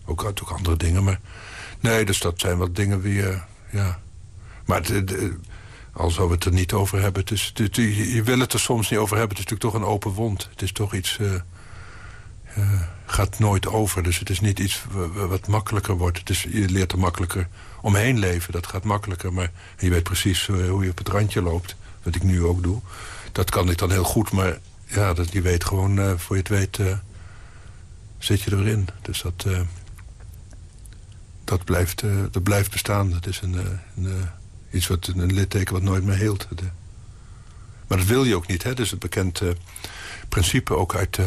ook, ook andere dingen, maar... Nee, dus dat zijn wat dingen die, ja... Maar al we het er niet over hebben... Het je wil het er soms niet over hebben. Het is natuurlijk toch een open wond. Het is toch iets... gaat nooit over. Dus het is niet iets wat makkelijker wordt. Het is, je leert er makkelijker omheen leven. Dat gaat makkelijker. Maar je weet precies hoe je op het randje loopt. Wat ik nu ook doe dat kan ik dan heel goed, maar ja, dat, je weet gewoon, voor je het weet, zit je erin. Dus dat, dat, blijft, dat blijft bestaan. Dat is een, een iets wat, een litteken wat nooit meer heelt. maar dat wil je ook niet, hè? Dus het bekend principe ook uit,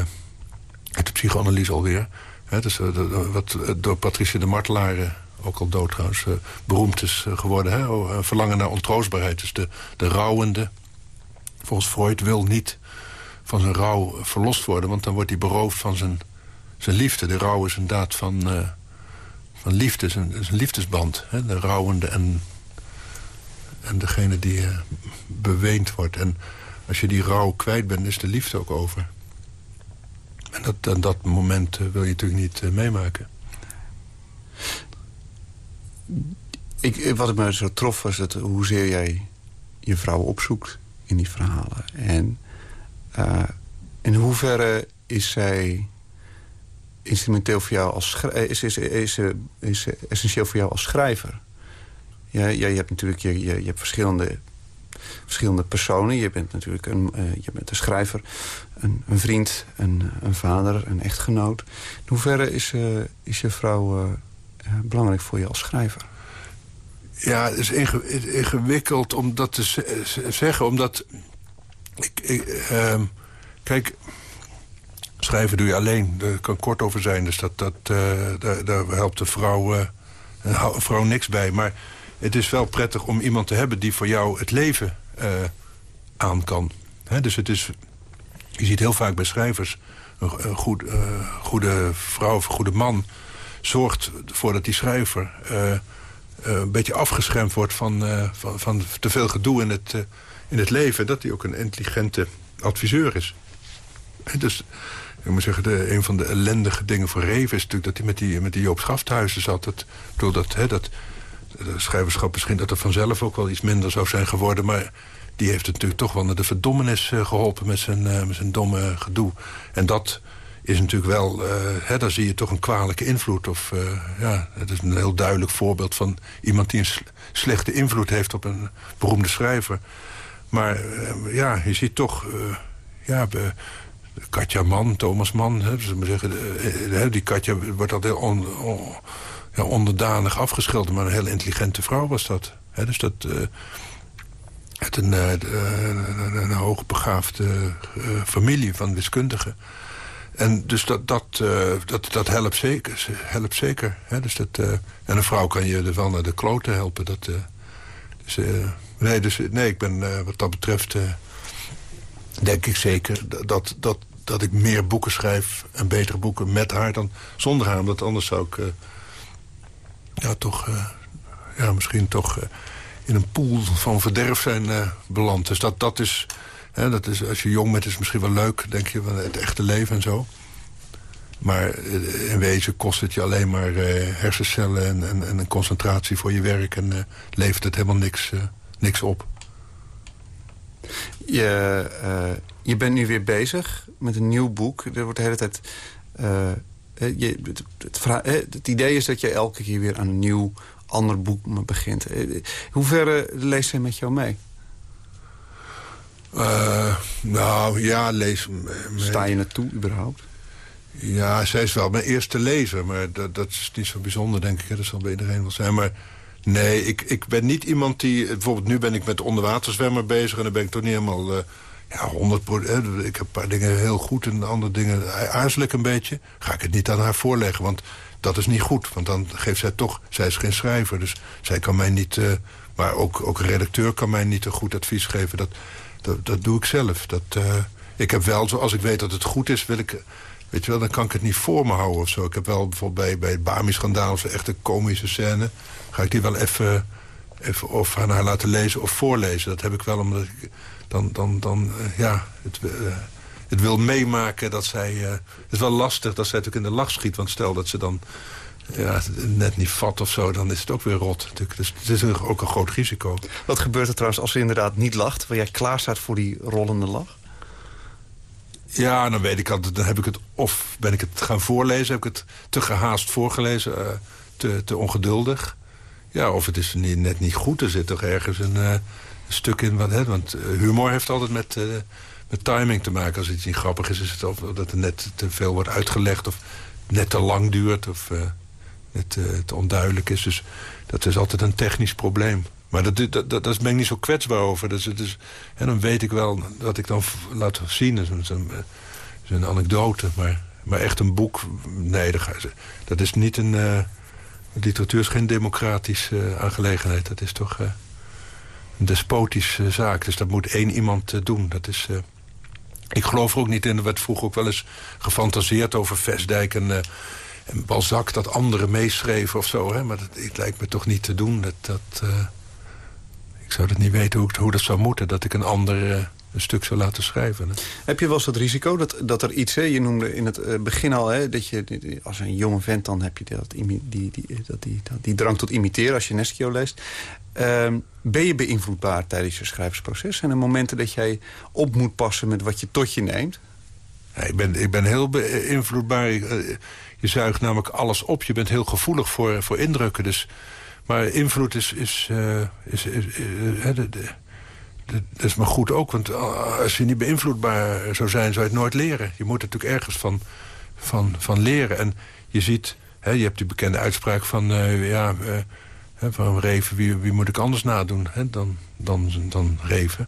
uit de psychoanalyse alweer. Hè? Dus, wat door Patricia de Martelaar ook al dood trouwens, beroemd is geworden. Hè? Oh, verlangen naar ontroostbaarheid. Dus de, de rouwende, volgens Freud wil niet van zijn rouw verlost worden... want dan wordt hij beroofd van zijn, zijn liefde. De rouw is een daad van, van liefde, is een, is een liefdesband. Hè? De rouwende en, en degene die uh, beweend wordt. En als je die rouw kwijt bent, is de liefde ook over. En dat, en dat moment uh, wil je natuurlijk niet meemaken. Ik, wat me zo trof was dat hoezeer jij je vrouw opzoekt in die verhalen. En in hoeverre is zij instrumenteel voor jou als eh, is, is, is, is, essentieel voor jou als schrijver? Ja, ja, je hebt natuurlijk je, je, hebt verschillende, verschillende personen. Je bent natuurlijk een, uh, je bent een schrijver, een, een vriend, een, een, vader, een echtgenoot. In hoeverre is, uh, is je vrouw uh, belangrijk voor je als schrijver? Ja, het is ingewikkeld om dat te zeggen, omdat... Ik, uh, kijk, schrijven doe je alleen. Daar kan kort over zijn, dus dat, dat, daar, daar, helpt de vrouw, vrouw niks bij. Maar het is wel prettig om iemand te hebben die voor jou het leven uh, aan kan. Dus het is, je ziet heel vaak bij schrijvers... een, goed, goede vrouw of een goede man zorgt ervoor dat die schrijver uh, een beetje afgeschermd wordt van, van, van, te veel gedoe in het, in het leven... dat hij ook een intelligente adviseur is. Dus ik moet zeggen, de, een van de ellendige dingen voor Reven is natuurlijk dat hij met die, met die Joop Schafthuizen zat. Dat, dat, de schrijverschap misschien dat er vanzelf ook wel iets minder zou zijn geworden. Maar die heeft het natuurlijk toch wel naar de verdommenis uh, geholpen met zijn, uh, met zijn domme gedoe. En dat is natuurlijk wel, uh, hè, daar zie je toch een kwalijke invloed. Of, ja, het is een heel duidelijk voorbeeld van iemand die een slechte invloed heeft op een beroemde schrijver. Maar ja, je ziet toch, ja, Katja Mann, Thomas Mann, hè, zeggen, die Katja wordt altijd on, on, ja, onderdanig afgeschilderd. Maar een hele intelligente vrouw was dat. Dus dat... Uh, uit een, uh, een, een hoogbegaafde familie van wiskundigen. En dus dat, dat, dat, dat helpt zeker. Helpt zeker? Dus dat, en een vrouw kan je er wel naar de kloten helpen. Dat, dus, nee, dus, nee, ik ben wat dat betreft... denk ik zeker dat, dat, dat ik meer boeken schrijf... en betere boeken met haar dan zonder haar. Omdat anders zou ik ja, toch, uh, ja, misschien toch uh, in een pool van verderf zijn uh, beland. Dus dat, dat, is, hè, dat is, als je jong bent, is het misschien wel leuk, denk je, van het echte leven en zo. Maar in wezen kost het je alleen maar hersencellen en, en, en, een concentratie voor je werk... en levert het helemaal niks, niks op. Je, je bent nu weer bezig met een nieuw boek. Er wordt de hele tijd je, het, het, het, idee is dat je elke keer weer aan een nieuw, ander boek begint. Hoe ver leest zij met jou mee? Uh, nou, ja, lees... Sta je naartoe überhaupt? Ja, zij is wel mijn eerste lezer. Maar dat, dat is niet zo bijzonder, denk ik. Dat zal bij iedereen wel zijn. Maar nee, ik, ik ben niet iemand die... Bijvoorbeeld nu ben ik met onderwaterzwemmer bezig... en dan ben ik toch niet helemaal... Uh, ja, 100% Ik heb een paar dingen heel goed en andere dingen aarzel ik een beetje. Ga ik het niet aan haar voorleggen, want dat is niet goed. Want dan geeft zij toch... Zij is geen schrijver, dus zij kan mij niet... Uh, maar ook, ook een redacteur kan mij niet een goed advies geven. Dat, dat, dat doe ik zelf. Dat, uh, ik heb wel, als ik weet dat het goed is, wil ik... Weet je wel, dan kan ik het niet voor me houden of zo. Ik heb wel bijvoorbeeld bij, bij het Bami-schandaal... zo'n echte komische scène... ga ik die wel even, even of aan haar laten lezen of voorlezen. Dat heb ik wel omdat ik dan, dan, dan uh, ja, het, uh, het wil meemaken dat zij... Uh, het is wel lastig dat zij natuurlijk in de lach schiet. Want stel dat ze dan ja, net niet vat of zo, dan is het ook weer rot. Natuurlijk. Dus het is ook een groot risico. Wat gebeurt er trouwens als ze inderdaad niet lacht? Waar jij klaar staat voor die rollende lach? Ja, dan weet ik altijd, dan heb ik het of ben ik het gaan voorlezen, heb ik het te gehaast voorgelezen, uh, te, te ongeduldig. Ja, of het is niet, net niet goed, er zit toch ergens een, uh, stuk in. Wat, hè, want eh, humor heeft altijd met, uh, met timing te maken. Als iets niet grappig is, is het of dat er net te veel wordt uitgelegd... of net te lang duurt of uh, net te onduidelijk is. Dus dat is altijd een technisch probleem. Maar dat, dat, dat, ben ik niet zo kwetsbaar over. Dus, dus, en dan weet ik wel wat ik dan laat zien. Dat is een, een anekdote. Maar, maar echt een boek, nee, dat, is niet een... literatuur is geen democratische aangelegenheid. Dat is toch despotische zaak. Dus dat moet één iemand eh, doen. Dat is... Uh, ik geloof er ook niet in. Er werd vroeger ook wel eens gefantaseerd over Vestdijk en, uh, en Balzac... dat anderen meeschreven of zo. Hè? Maar dat, het lijkt me toch niet te doen. Dat, dat, ik zou dat niet weten hoe, hoe dat zou moeten. Dat ik een ander een stuk zou laten schrijven. Heb je wel eens het risico dat, dat er iets... Hè, je noemde in het eh, begin al hè, dat je als een jonge vent... dan heb je dat, die, die, die, dat, die, die drang tot imiteren als je Neschio leest. Uh, ben je beïnvloedbaar tijdens je schrijversproces? Zijn er momenten dat jij op moet passen met wat je tot je neemt? Ja, ik, ben, ik ben heel beïnvloedbaar. Eh, je zuigt namelijk alles op. Je bent heel gevoelig voor, voor indrukken. Dus, maar invloed is... is, uh, is, is, is de, de, dat is maar goed ook, want als je niet beïnvloedbaar zou zijn... zou je het nooit leren. Je moet natuurlijk ergens van, van, van leren. En je ziet, hè, je hebt die bekende uitspraak van... Uh, ja, uh, van Reven, wie, wie moet ik anders nadoen hè, dan, dan, dan Reven.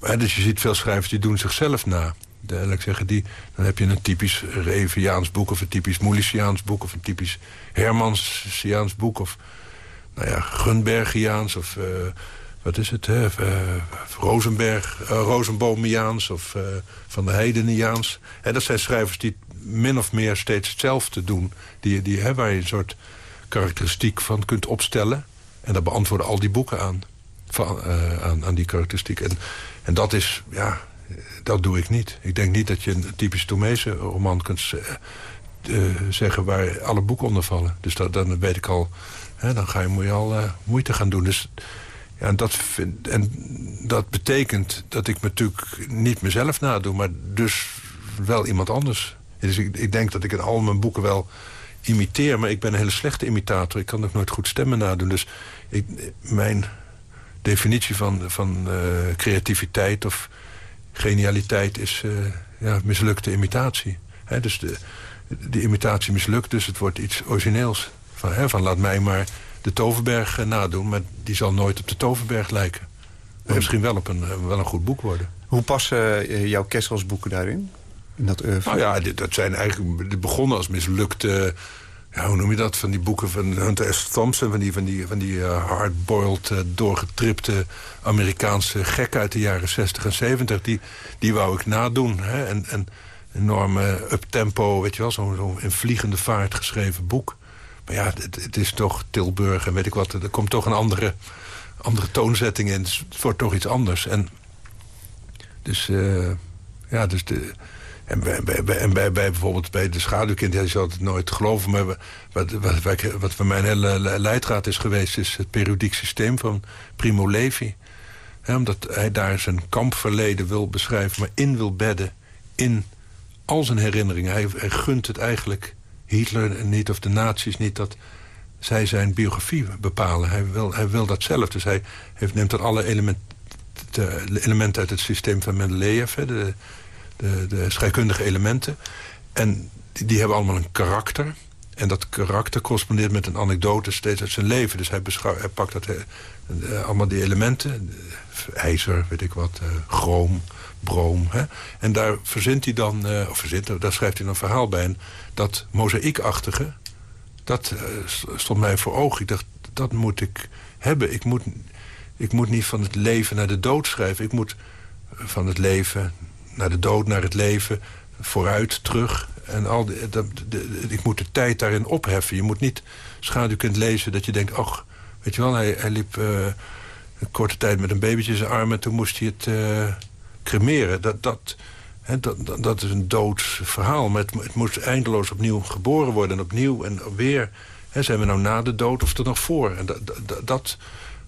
Hè, dus je ziet veel schrijvers die doen zichzelf na. De, zeggen, die, dan heb je een typisch Reviaans boek... of een typisch Moelisiaans boek... of een typisch Hermansiaans boek... of nou ja, Gunbergiaans of... wat is het, hè? Uh, Rosenberg, uh, Rosenboomiaans of Van de Heideniaans. En dat zijn schrijvers die min of meer steeds hetzelfde doen. Die, die, waar je een soort karakteristiek van kunt opstellen. En daar beantwoorden al die boeken aan. Van, aan, aan die karakteristiek. En, en dat is, ja, dat doe ik niet. Ik denk niet dat je een typisch Tomezen roman kunt zeggen... waar alle boeken onder vallen. Dus dat, dan weet ik al... Hè, dan ga je, moet je al moeite gaan doen. Dus en, dat vind, en dat betekent dat ik natuurlijk niet mezelf nadoe... maar dus wel iemand anders. Dus ik, ik denk dat ik in al mijn boeken wel imiteer... maar ik ben een hele slechte imitator. Ik kan ook nooit goed stemmen nadoen. Dus ik, mijn definitie van, van uh, creativiteit of genialiteit... is uh, ja, mislukte imitatie. Dus de, de imitatie mislukt, dus het wordt iets origineels. Van, van laat mij maar de Toverberg uh, nadoen... maar die zal nooit op de Toverberg lijken. Maar misschien wel op een, wel een goed boek worden. Hoe passen jouw Kesselsboeken daarin? In dat Nou ja, dit, dat zijn eigenlijk begonnen als mislukte ja, hoe noem je dat? Van die boeken van Hunter S. Thompson. Van die, van die, van die uh, hardboiled, uh, doorgetripte Amerikaanse gek uit de jaren 60 en 70. Die, die wou ik nadoen. Hè? En, en enorme uptempo, weet je wel. Zo'n zo in vliegende vaart geschreven boek. Maar ja, het, is toch Tilburg en weet ik wat. Er komt toch een andere, andere toonzetting in. Dus het wordt toch iets anders. En dus, uh, ja, dus de en bij, bij, bij, bij bijvoorbeeld bij de schaduwkind, je zou het nooit geloven... maar wat, wat, wat, wat voor mijn hele leidraad is geweest... is het periodiek systeem van Primo Levi. omdat hij daar zijn kampverleden wil beschrijven... maar in wil bedden in al zijn herinneringen. Hij, hij gunt het eigenlijk Hitler niet of de nazi's niet... dat zij zijn biografie bepalen. Hij wil, hij wil dat zelf. Dus hij heeft, neemt dan alle elementen, elementen uit het systeem van Mendeleev... de, de, de scheikundige elementen. En die, die, hebben allemaal een karakter. En dat karakter correspondeert met een anekdote steeds uit zijn leven. Dus hij, hij pakt dat, uh, allemaal die elementen. IJzer, weet ik wat, uh, chroom, broom. Hè? En daar verzint hij dan, uh, of verzint, daar schrijft hij een verhaal bij. En dat mozaïekachtige, dat stond mij voor ogen. Ik dacht, dat moet ik hebben. Ik moet, ik moet niet van het leven naar de dood schrijven. Ik moet van het leven naar de dood, naar het leven, vooruit, terug. En al de, de, ik moet de tijd daarin opheffen. Je moet niet schaduwkind lezen dat je denkt... ach, weet je wel, hij, hij liep uh, een korte tijd met een babytje in zijn armen... en toen moest hij het cremeren. Dat, dat, hè, dat, dat, is een doods verhaal. Maar het, moet eindeloos opnieuw geboren worden en opnieuw en weer. Hè, zijn we nou na de dood of er nog voor? En dat, dat,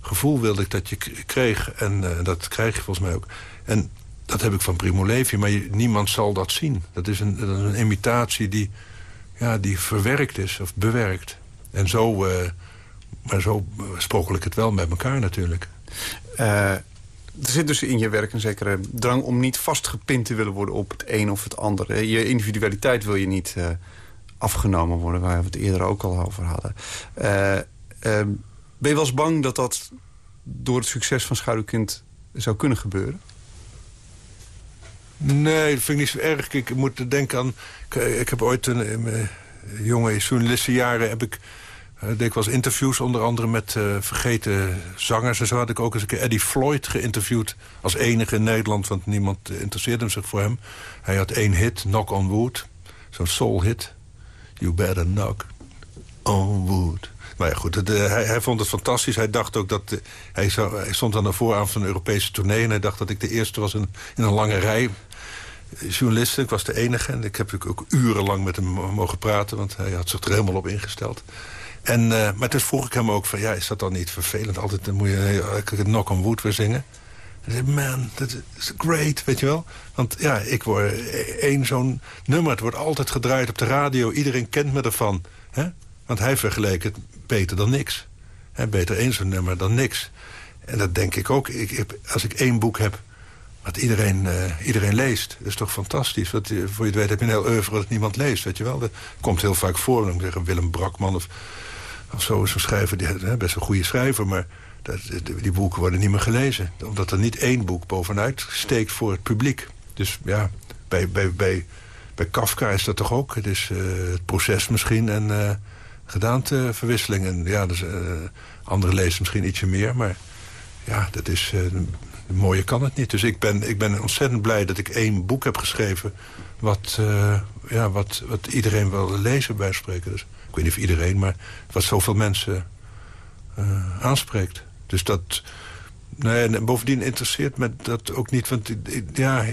gevoel wilde ik dat je kreeg. En uh, dat krijg je volgens mij ook. En dat heb ik van Primo Levi, maar niemand zal dat zien. Dat is een, dat is een imitatie die, ja, die verwerkt is, of bewerkt. En zo, uh, maar zo ik het wel met elkaar natuurlijk. Uh, er zit dus in je werk een zekere drang om niet vastgepind te willen worden op het een of het andere. Je individualiteit wil je niet uh, afgenomen worden, waar we het eerder ook al over hadden. ben je wel eens bang dat dat door het succes van Schaduwkind zou kunnen gebeuren? Nee, dat vind ik niet zo erg. Ik moet denken aan... Ik, heb ooit een, in mijn jonge journalistenjaren... Heb ik, deed ik eens interviews, onder andere met uh, vergeten zangers. En zo had ik ook eens een keer Eddie Floyd geïnterviewd... als enige in Nederland, want niemand interesseerde zich voor hem. Hij had één hit, Knock on Wood. Zo'n soul hit. You better knock on wood. Maar ja, goed, hij, hij, vond het fantastisch. Hij dacht ook dat... hij, hij, stond aan de vooravond van een Europese tournee... en hij dacht dat ik de eerste was in, in een lange rij journalisten. Ik was de enige. En ik heb ook urenlang met hem mogen praten. Want hij had zich er helemaal op ingesteld. En, uh, maar toen vroeg ik hem ook van... ja, is dat dan niet vervelend? Altijd dan moet je uh, knock on wood weer zingen. Hij zei, man, dat is great, weet je wel? Want ja, ik word één zo'n nummer. Het wordt altijd gedraaid op de radio. Iedereen kent me ervan. Hè? Want hij vergeleek het beter dan niks. Hè? Beter één zo'n nummer dan niks. En dat denk ik ook. Ik, als ik één boek heb wat iedereen, uh, iedereen leest. Dat is toch fantastisch. Want, voor je het weet heb je een heel oeuvre dat niemand leest. Weet je wel? Dat komt heel vaak voor. Dan zeggen Willem Brakman of, of zo is een schrijver. Die, uh, best een goede schrijver. Maar dat, die boeken worden niet meer gelezen. Omdat er niet één boek bovenuit steekt voor het publiek. Dus ja, bij, bij, bij, bij Kafka is dat toch ook. Het is het proces misschien en gedaanteverwisseling. En ja, dus, anderen lezen misschien ietsje meer. Maar ja, dat is mooier kan het niet. Dus ik ben, ik ben ontzettend blij dat ik één boek heb geschreven... wat, uh, ja, wat, wat iedereen wil lezen bij spreken. Dus, ik weet niet of iedereen, maar wat zoveel mensen uh, aanspreekt. Dus dat, Nee, en bovendien interesseert me dat ook niet. Want ja,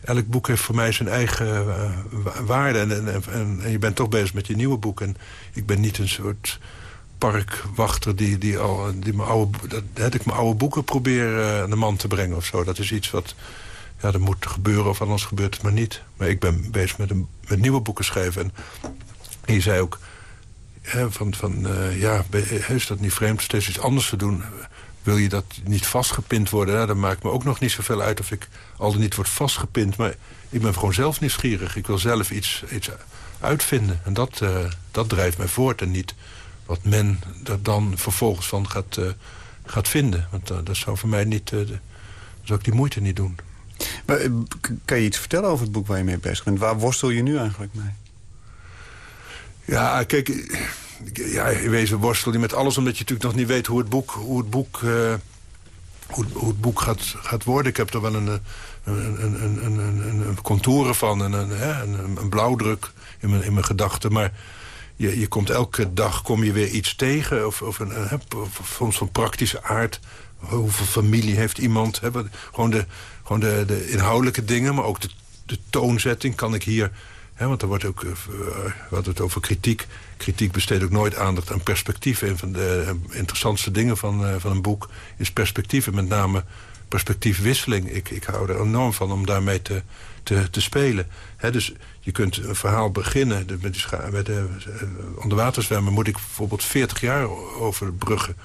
elk boek heeft voor mij zijn eigen uh, waarde. En, en, en, je bent toch bezig met je nieuwe boek. En ik ben niet een soort parkwachter die, die, al, die mijn oude, dat, ik mijn oude boeken probeer uh, aan de man te brengen of zo. Dat is iets wat ja, dat moet gebeuren of anders gebeurt het maar niet. Maar ik ben bezig met, een, met nieuwe boeken schrijven. En je zei ook, hè, van, van uh, ja, is dat niet vreemd steeds iets anders te doen? Wil je dat niet vastgepind worden? Nou, dat maakt me ook nog niet zoveel uit of ik al dan niet word vastgepind. Maar ik ben gewoon zelf nieuwsgierig. Ik wil zelf iets, iets uitvinden. En dat, uh, dat drijft mij voort en niet wat men er dan vervolgens van gaat, gaat vinden. Want dat zou voor mij niet... Uh, zou ik die moeite niet doen. Maar, kan je iets vertellen over het boek waar je mee bezig bent? Waar worstel je nu eigenlijk mee? Ja, kijk... Ja, in wezen worstel je met alles... omdat je natuurlijk nog niet weet hoe het boek, hoe het boek, uh, hoe, het boek gaat, gaat worden. Ik heb er wel een, een, een, een, een, een contouren van... en een, een, blauwdruk in mijn, in mijn gedachten. Maar je, je komt elke dag kom je weer iets tegen. Of, of, een, of soms van praktische aard. Hoeveel familie heeft iemand? Hè? Gewoon, de, gewoon de, de inhoudelijke dingen, maar ook de, de toonzetting. Kan ik hier... Want er wordt ook, uh, we het over kritiek. Kritiek besteedt ook nooit aandacht aan perspectief. Een van de interessantste dingen van, van een boek is perspectief. En met name perspectiefwisseling. Ik, ik hou er enorm van om daarmee te, te, te spelen. Dus je kunt een verhaal beginnen. met met de moet ik bijvoorbeeld 40 jaar overbruggen.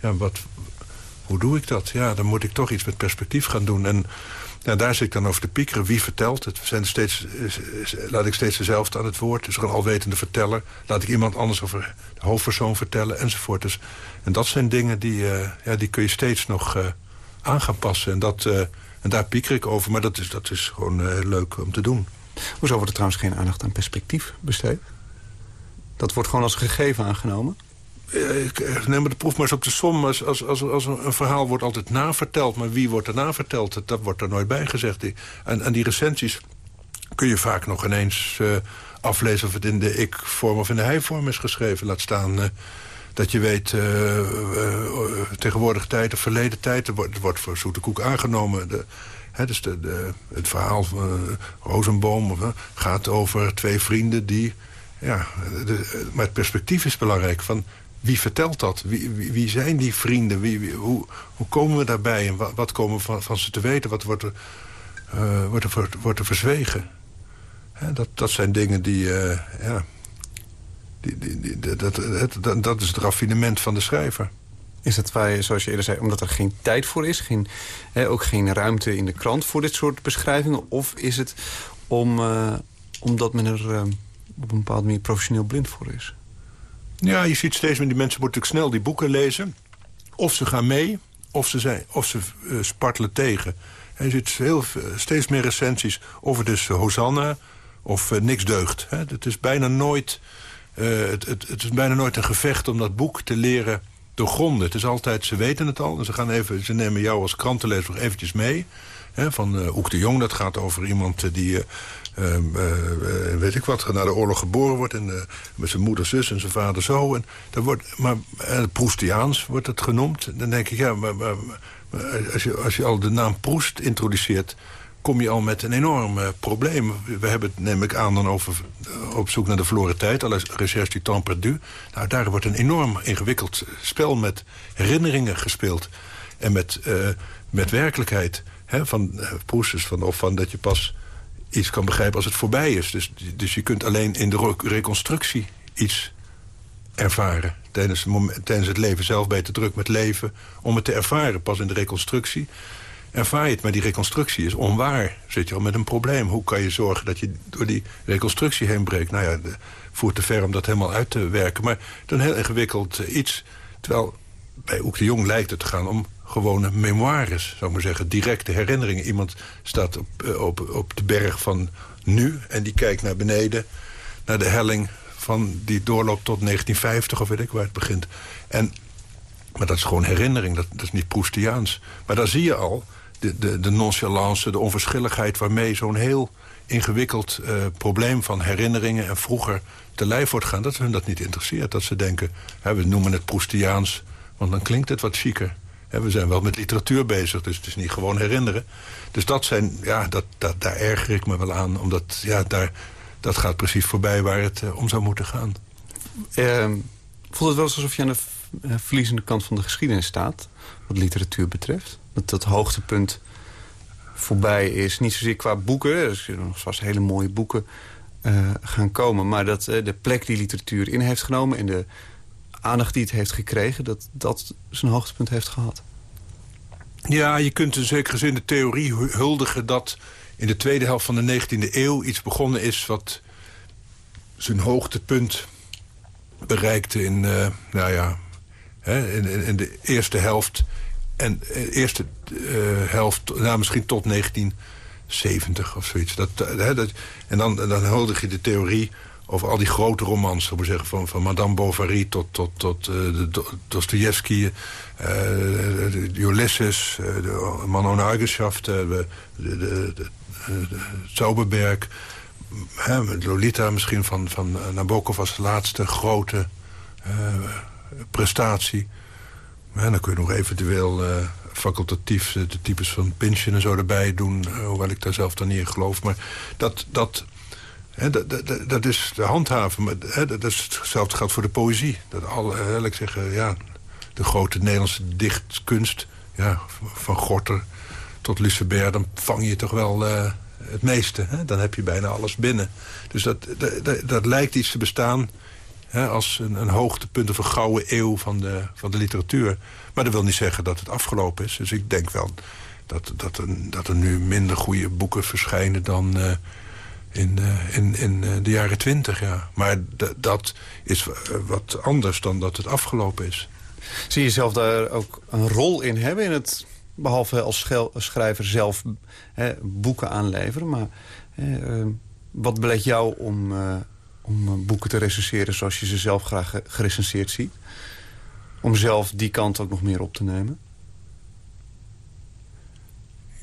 Ja, wat, hoe doe ik dat? Ja, dan moet ik toch iets met perspectief gaan doen. En ja, daar zit ik dan over te piekeren. Wie vertelt het? Zijn steeds, laat ik steeds dezelfde aan het woord. Er een alwetende verteller? Laat ik iemand anders over de hoofdpersoon vertellen? Enzovoort. Dus, en dat zijn dingen die, uh, ja, die kun je steeds nog uh, aan gaan passen. En, dat, uh, en daar pieker ik over. Maar dat is, dat is gewoon leuk om te doen. Hoezo wordt er trouwens geen aandacht aan perspectief besteed? Dat wordt gewoon als gegeven aangenomen? Ik neem de proef maar eens op de som. Als, als, als, als een verhaal wordt altijd naverteld. Maar wie wordt er naverteld? Dat, wordt er nooit bij gezegd. En, die recensies kun je vaak nog ineens uh, aflezen... of het in de ik-vorm of in de hij-vorm is geschreven. Laat staan dat je weet... Uh, tegenwoordige tijd of verleden tijd... er wordt, wordt voor zoete koek aangenomen... De, dus de, het verhaal van Rozenboom gaat over twee vrienden die... Ja, maar het perspectief is belangrijk. Van, wie vertelt dat? Wie, wie, zijn die vrienden? Hoe, hoe komen we daarbij? En wat, wat komen we van, van, ze te weten? Wat wordt er, uh, wordt er, wordt er verzwegen? Dat, dat zijn dingen die... Uh, ja, die, die, dat, dat, dat is het raffinement van de schrijver. Is dat waar zoals je eerder zei, omdat er geen tijd voor is? Geen, ook geen ruimte in de krant voor dit soort beschrijvingen? Of is het om, uh, omdat men er op een bepaalde manier professioneel blind voor is? Ja, je ziet steeds meer die mensen moeten natuurlijk snel die boeken lezen. Of ze gaan mee, of ze, zijn, of ze uh, spartelen tegen. En je ziet heel, steeds meer recensies of het is Hosanna of niks deugt. Hè. Het is bijna nooit... Het, het, het, is bijna nooit een gevecht om dat boek te leren doorgronden. Het is altijd, ze weten het al. En ze, gaan even, ze nemen jou als krantenlezer nog eventjes mee. Van uh, de Jong, dat gaat over iemand die... uh, weet ik wat, naar de oorlog geboren wordt... En, met zijn moeder zus en zijn vader zo. En dat wordt, maar Proestiaans wordt het genoemd. Dan denk ik, ja, maar, als, je, als je al de naam Proest introduceert kom je al met een enorm uh, probleem. We hebben het, neem ik aan, dan over op zoek naar de verloren tijd. Alles recherche du temps perdu. Nou, daar wordt een enorm ingewikkeld spel met herinneringen gespeeld. En met, uh, met werkelijkheid. Hè, van uh, Proest van, of van dat je pas iets kan begrijpen als het voorbij is. Dus, dus je kunt alleen in de reconstructie iets ervaren. Tijdens, tijdens het leven zelf ben je te druk met leven om het te ervaren. Pas in de reconstructie ervaar je het. Maar die reconstructie is onwaar. Zit je al met een probleem. Hoe kan je zorgen dat je door die reconstructie heen breekt? Nou ja, de, voert te ver om dat helemaal uit te werken. Maar het een heel ingewikkeld uh, iets. Terwijl bij Oek de Jong lijkt het te gaan om gewone memoires, zou ik maar zeggen. Directe herinneringen. Iemand staat op, uh, op, op de berg van nu en die kijkt naar beneden... naar de helling van die doorloopt tot 1950 of weet ik waar het begint. En, maar dat is gewoon herinnering, dat, dat is niet Proustiaans. Maar daar zie je al de, de, de nonchalance, de onverschilligheid... waarmee zo'n heel ingewikkeld uh, probleem van herinneringen en vroeger te lijf wordt gaan... dat hun dat niet interesseert. Dat ze denken, hè, we noemen het Proustiaans, want dan klinkt het wat chiquer. We zijn wel met literatuur bezig, dus het is niet gewoon herinneren. Dus dat zijn, ja, dat, daar erger ik me wel aan. Omdat, ja, daar, dat gaat precies voorbij waar het eh, om zou moeten gaan. Uh, voelt het wel alsof je aan de eh, verliezende kant van de geschiedenis staat... wat literatuur betreft? Dat dat hoogtepunt voorbij is. Niet zozeer qua boeken, er zullen nog vast hele mooie boeken uh, gaan komen... maar dat de plek die literatuur in heeft genomen... en de aandacht die het heeft gekregen... dat dat zijn hoogtepunt heeft gehad. Ja, je kunt in zekere zin de theorie huldigen... dat in de tweede helft van de 19e eeuw iets begonnen is... wat zijn hoogtepunt bereikte in, uh, nou ja, hè, in, in, de eerste helft... en uh, eerste uh, helft, nou, misschien tot 1970 of zoiets. Dat, dat, en dan, dan huldig je de theorie over al die grote romans, zou zeggen, van, van Madame Bovary tot, tot, tot uh, Dostoevsky, uh, Ulysses, uh, de Man ohne Eigenschaft, de, de, de, de Zauberberg, Lolita misschien van, van Nabokov als laatste grote prestatie. En dan kun je nog eventueel facultatief de types van Pynchon en zo erbij doen, hoewel ik daar zelf dan niet in geloof. Maar dat... dat dat, dat, is de handhaven. Maar, dat is, hetzelfde geldt voor de poëzie. Dat al, ik zeggen, ja, de grote Nederlandse dichtkunst... Ja, van Gorter tot Lucebert, dan vang je toch wel uh, het meeste. Dan heb je bijna alles binnen. Dus dat, dat, dat lijkt iets te bestaan als een, een hoogtepunt of een gouden eeuw van de, van de literatuur. Maar dat wil niet zeggen dat het afgelopen is. Dus ik denk wel dat, dat, er, dat er nu minder goede boeken verschijnen dan... Uh, in, uh, in, in uh, de jaren twintig, ja. Maar dat is wat anders dan dat het afgelopen is. Zie je zelf daar ook een rol in hebben in het behalve als schrijver zelf hè, boeken aanleveren. Maar hè, wat beleid jou om, om boeken te recenseren zoals je ze zelf graag gerecenseerd ziet? Om zelf die kant ook nog meer op te nemen?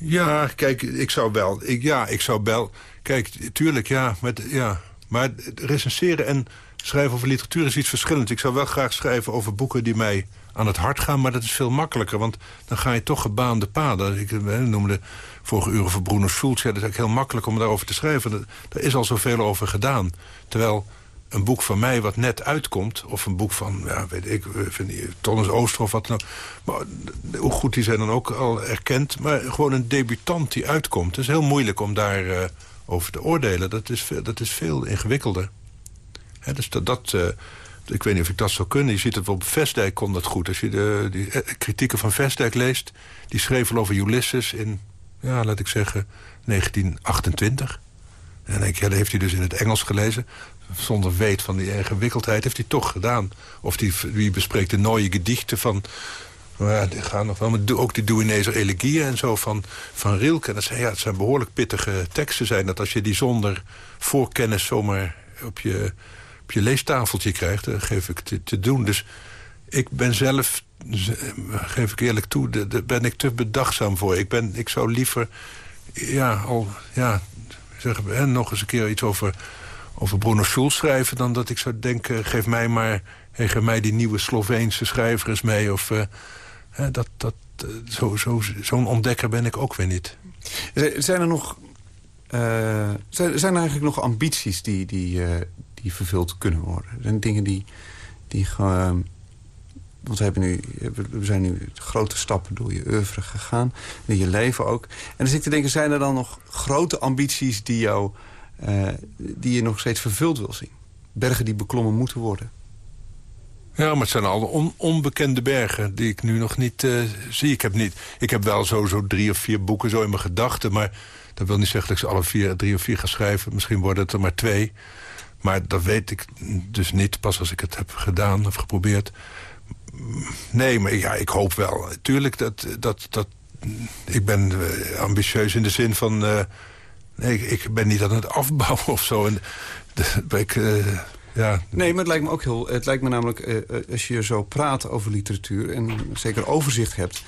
Ja, kijk, ik zou wel... Ik, ja, ik zou wel... Kijk, tuurlijk, ja, met, ja. Maar recenseren en schrijven over literatuur is iets verschillends. Ik zou wel graag schrijven over boeken die mij aan het hart gaan. Maar dat is veel makkelijker, want dan ga je toch gebaande paden. Ik noemde vorige uren voor Bruno Schulz. Ja, dat is eigenlijk heel makkelijk om daarover te schrijven. Daar is al zoveel over gedaan. Terwijl een boek van mij wat net uitkomt... of een boek van, ja, weet ik, vind Tonnes Ooster of wat dan ook... maar hoe goed die zijn dan ook al erkend... maar gewoon een debutant die uitkomt. Het is heel moeilijk om daar uh, over te oordelen. Dat is, dat is veel ingewikkelder. dus dat... dat ik weet niet of ik dat zou kunnen. Je ziet het op Vestdijk kon dat goed. Als je de die eh, kritieken van Vestdijk leest... die schreef al over Ulysses in, ja, laat ik zeggen, 1928. En ja, dat heeft hij dus in het Engels gelezen. Zonder weet van die ingewikkeldheid heeft hij toch gedaan. Of die, die bespreekt de mooie gedichten van... Nou ja, die gaan nog wel, maar ook die Douinezer elegieën en zo van, van Rilke. Dat zijn, ja, het zijn behoorlijk pittige teksten zijn. Dat als je die zonder voorkennis zomaar op je je leestafeltje krijgt, dan geef ik te, te doen. Dus ik ben zelf, geef ik eerlijk toe, daar ben ik te bedachtzaam voor. Ik, ben, ik zou liever, ja, al, ja, zeggen, hè, nog eens een keer iets over, over Bruno Schulz schrijven... dan dat ik zou denken, geef mij maar, geef mij die nieuwe Sloveense schrijver eens mee. Of, hè, dat, dat, Zo'n zo, zo ontdekker ben ik ook weer niet. Zijn er nog... Uh, zijn, zijn er eigenlijk nog ambities die, die, die vervuld kunnen worden. Zijn dingen die, die. Want we, nu, we zijn nu grote stappen door je oeuvre gegaan. In je leven ook. En dan zit ik te denken, zijn er dan nog grote ambities... die, jou, uh, die je nog steeds vervuld wil zien? Bergen die beklommen moeten worden? Ja, maar het zijn on onbekende bergen die ik nu nog niet uh, zie. Ik heb, niet, ik heb wel zo, zo drie of vier boeken zo in mijn gedachten... maar dat wil niet zeggen dat ik ze alle vier, drie of vier ga schrijven. Misschien worden het er maar twee. Maar dat weet ik dus niet, pas als ik het heb gedaan of geprobeerd. Nee, maar ja, ik hoop wel. Tuurlijk, dat, dat, dat, ik ben eh, ambitieus in de zin van... Uh, nee, ik ben niet aan het [LAUGHS] afbouwen of zo. En, ik, uh, ja. Nee, maar het lijkt me ook heel... Het lijkt me namelijk, als je zo praat over literatuur... en zeker overzicht hebt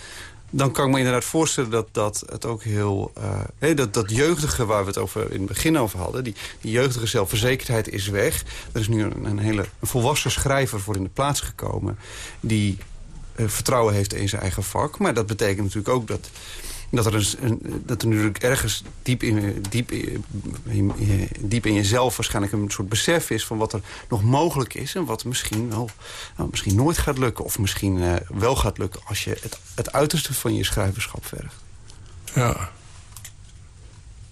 dan kan ik me inderdaad voorstellen dat, dat het ook heel... Uh, dat, dat jeugdige waar we het over in het begin over hadden... die, die jeugdige zelfverzekerdheid is weg. Er is nu een, een hele een volwassen schrijver voor in de plaats gekomen... die vertrouwen heeft in zijn eigen vak. Maar dat betekent natuurlijk ook dat dat er, een, dat er natuurlijk ergens diep in, diep, in, diep in jezelf waarschijnlijk een soort besef is... van wat er nog mogelijk is en wat misschien, wel, nou, misschien nooit gaat lukken... of misschien uh, wel gaat lukken als je het, het uiterste van je schrijverschap vergt. Ja.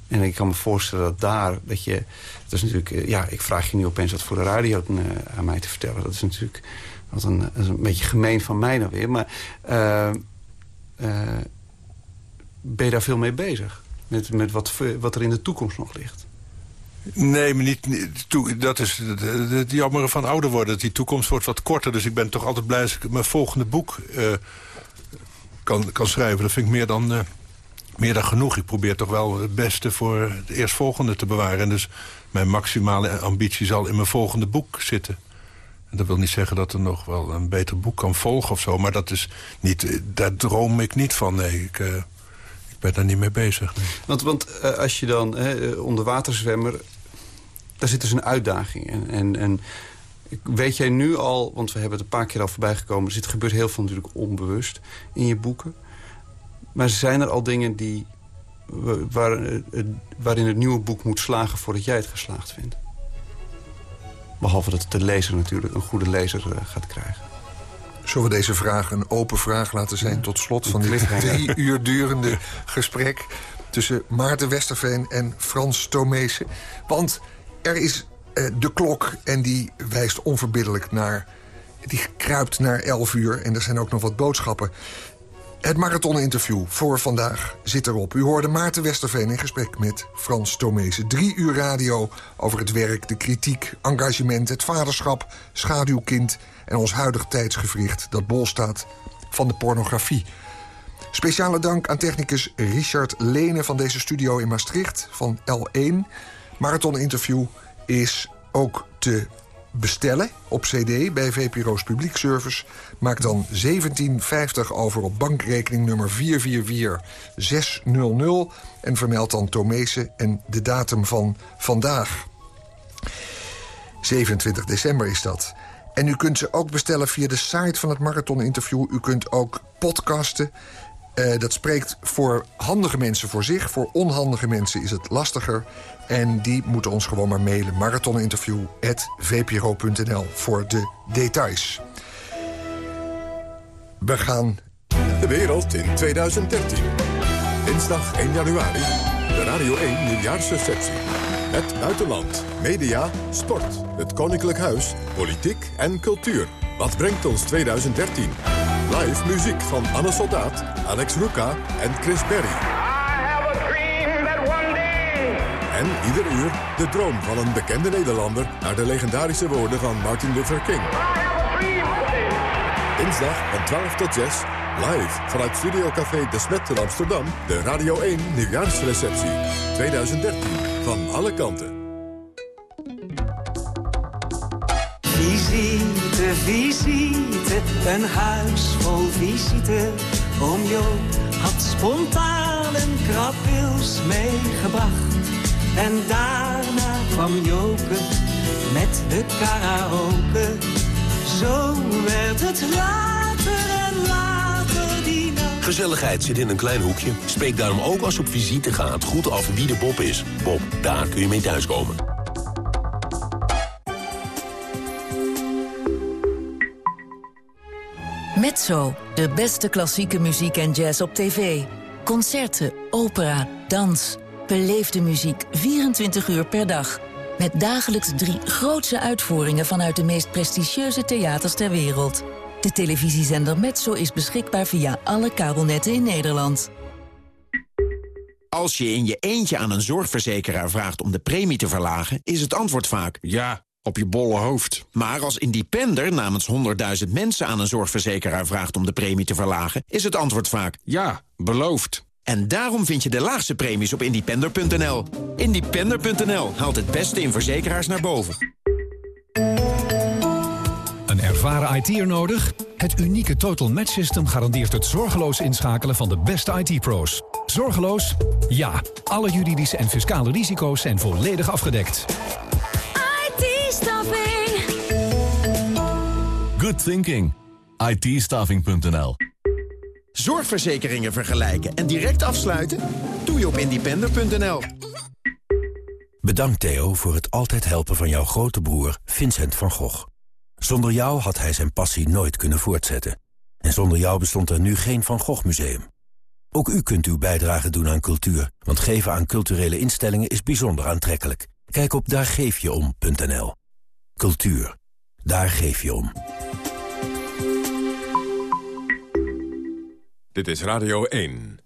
En ik kan me voorstellen dat daar, dat je... Dat is natuurlijk, eh, ja, ik vraag je nu opeens wat voor de radio uh, aan mij te vertellen. Dat is natuurlijk wat een, dat is een beetje gemeen van mij dan weer. Maar... Uh, ben je daar veel mee bezig? Met, met wat, wat er in de toekomst nog ligt? Nee, maar niet, dat is het jammere van ouder worden. Die toekomst wordt wat korter. Dus ik ben toch altijd blij als ik mijn volgende boek uh, kan, kan schrijven. Dat vind ik meer dan, uh, meer dan genoeg. Ik probeer toch wel het beste voor het eerstvolgende te bewaren. En dus mijn maximale ambitie zal in mijn volgende boek zitten. En dat wil niet zeggen dat er nog wel een beter boek kan volgen of zo. Maar dat is niet, eh, daar droom ik niet van. Nee, ik... ben daar niet mee bezig. Want, want uh, als je dan uh, onderwaterzwemmer... daar zit dus een uitdaging. En, en, en weet jij nu al, want we hebben het een paar keer al voorbij gekomen... zit, gebeurt heel veel natuurlijk onbewust in je boeken. Maar zijn er al dingen die, waar, uh, waarin het nieuwe boek moet slagen... voordat jij het geslaagd vindt? Behalve dat de lezer natuurlijk een goede lezer gaat krijgen. Zullen we deze vraag een open vraag laten zijn... tot slot van dit drie uur durende gesprek... tussen Maarten Westerveen en Frans Tomezen. Want er is uh, de klok en die wijst onverbiddelijk naar... die kruipt naar 11 uur en er zijn ook nog wat boodschappen. Het marathoninterview voor vandaag zit erop. U hoorde Maarten Westerveen in gesprek met Frans Tomezen. Drie uur radio over het werk, de kritiek, engagement, het vaderschap, schaduwkind en ons huidig tijdsgevricht dat bol staat van de pornografie. Speciale dank aan technicus Richard Lene van deze studio in Maastricht van L1. Marathon Interview is ook te bestellen op cd bij VPRO's Publiek Service. Maak dan 1750 over op bankrekening nummer 444600... en vermeld dan Tomezen en de datum van vandaag. 27 december is dat. En u kunt ze ook bestellen via de site van het Marathon Interview. U kunt ook podcasten. Uh, dat spreekt voor handige mensen voor zich. Voor onhandige mensen is het lastiger. En die moeten ons gewoon maar mailen. marathoninterview.vpro.nl voor de details. We gaan... De wereld in 2013. Dinsdag 1 januari. De Radio 1 nieuwjaarsreceptie. Het buitenland, media, sport, het koninklijk huis, politiek en cultuur. Wat brengt ons 2013? Live muziek van Anne Soldaat, Alex Ruka en Chris Berry. En ieder uur de droom van een bekende Nederlander... naar de legendarische woorden van Martin Luther King. Dinsdag van 12 tot 6 Live vanuit Studiocafé De Smet in Amsterdam. De Radio 1 nieuwjaarsreceptie 2013. Van alle kanten. Visite, visite, een huis vol visite. Oom Jo had spontaan een krabwils meegebracht. En daarna kwam Joke met de karaoke. Zo werd het later en later die nacht. Gezelligheid zit in een klein hoekje. Spreek daarom ook als op visite gaat goed af wie de Bob is. Bob, daar kun je mee thuiskomen. Mezzo, de beste klassieke muziek en jazz op tv. Concerten, opera, dans. Beleefde muziek 24 uur per dag. Met dagelijks drie grootse uitvoeringen vanuit de meest prestigieuze theaters ter wereld. De televisiezender Metso is beschikbaar via alle kabelnetten in Nederland. Als je in je eentje aan een zorgverzekeraar vraagt om de premie te verlagen... is het antwoord vaak... Ja, op je bolle hoofd. Maar als independer namens 100.000 mensen aan een zorgverzekeraar vraagt om de premie te verlagen... is het antwoord vaak... Ja, beloofd. En daarom vind je de laagste premies op independer.nl. Independer.nl haalt het beste in verzekeraars naar boven. Een ervaren IT'er nodig? Het unieke Total Match System garandeert het zorgeloos inschakelen van de beste IT-pro's. Zorgeloos? Ja. Alle juridische en fiscale risico's zijn volledig afgedekt. IT-staffing. Good thinking itstaving.nl Zorgverzekeringen vergelijken en direct afsluiten? Doe je op independer.nl. Bedankt Theo voor het altijd helpen van jouw grote broer Vincent van Gogh. Zonder jou had hij zijn passie nooit kunnen voortzetten. En zonder jou bestond er nu geen Van Gogh Museum. Ook u kunt uw bijdrage doen aan cultuur, want geven aan culturele instellingen is bijzonder aantrekkelijk. Kijk op daargeefjeom.nl. Cultuur. Daar geef je om. Dit is Radio 1.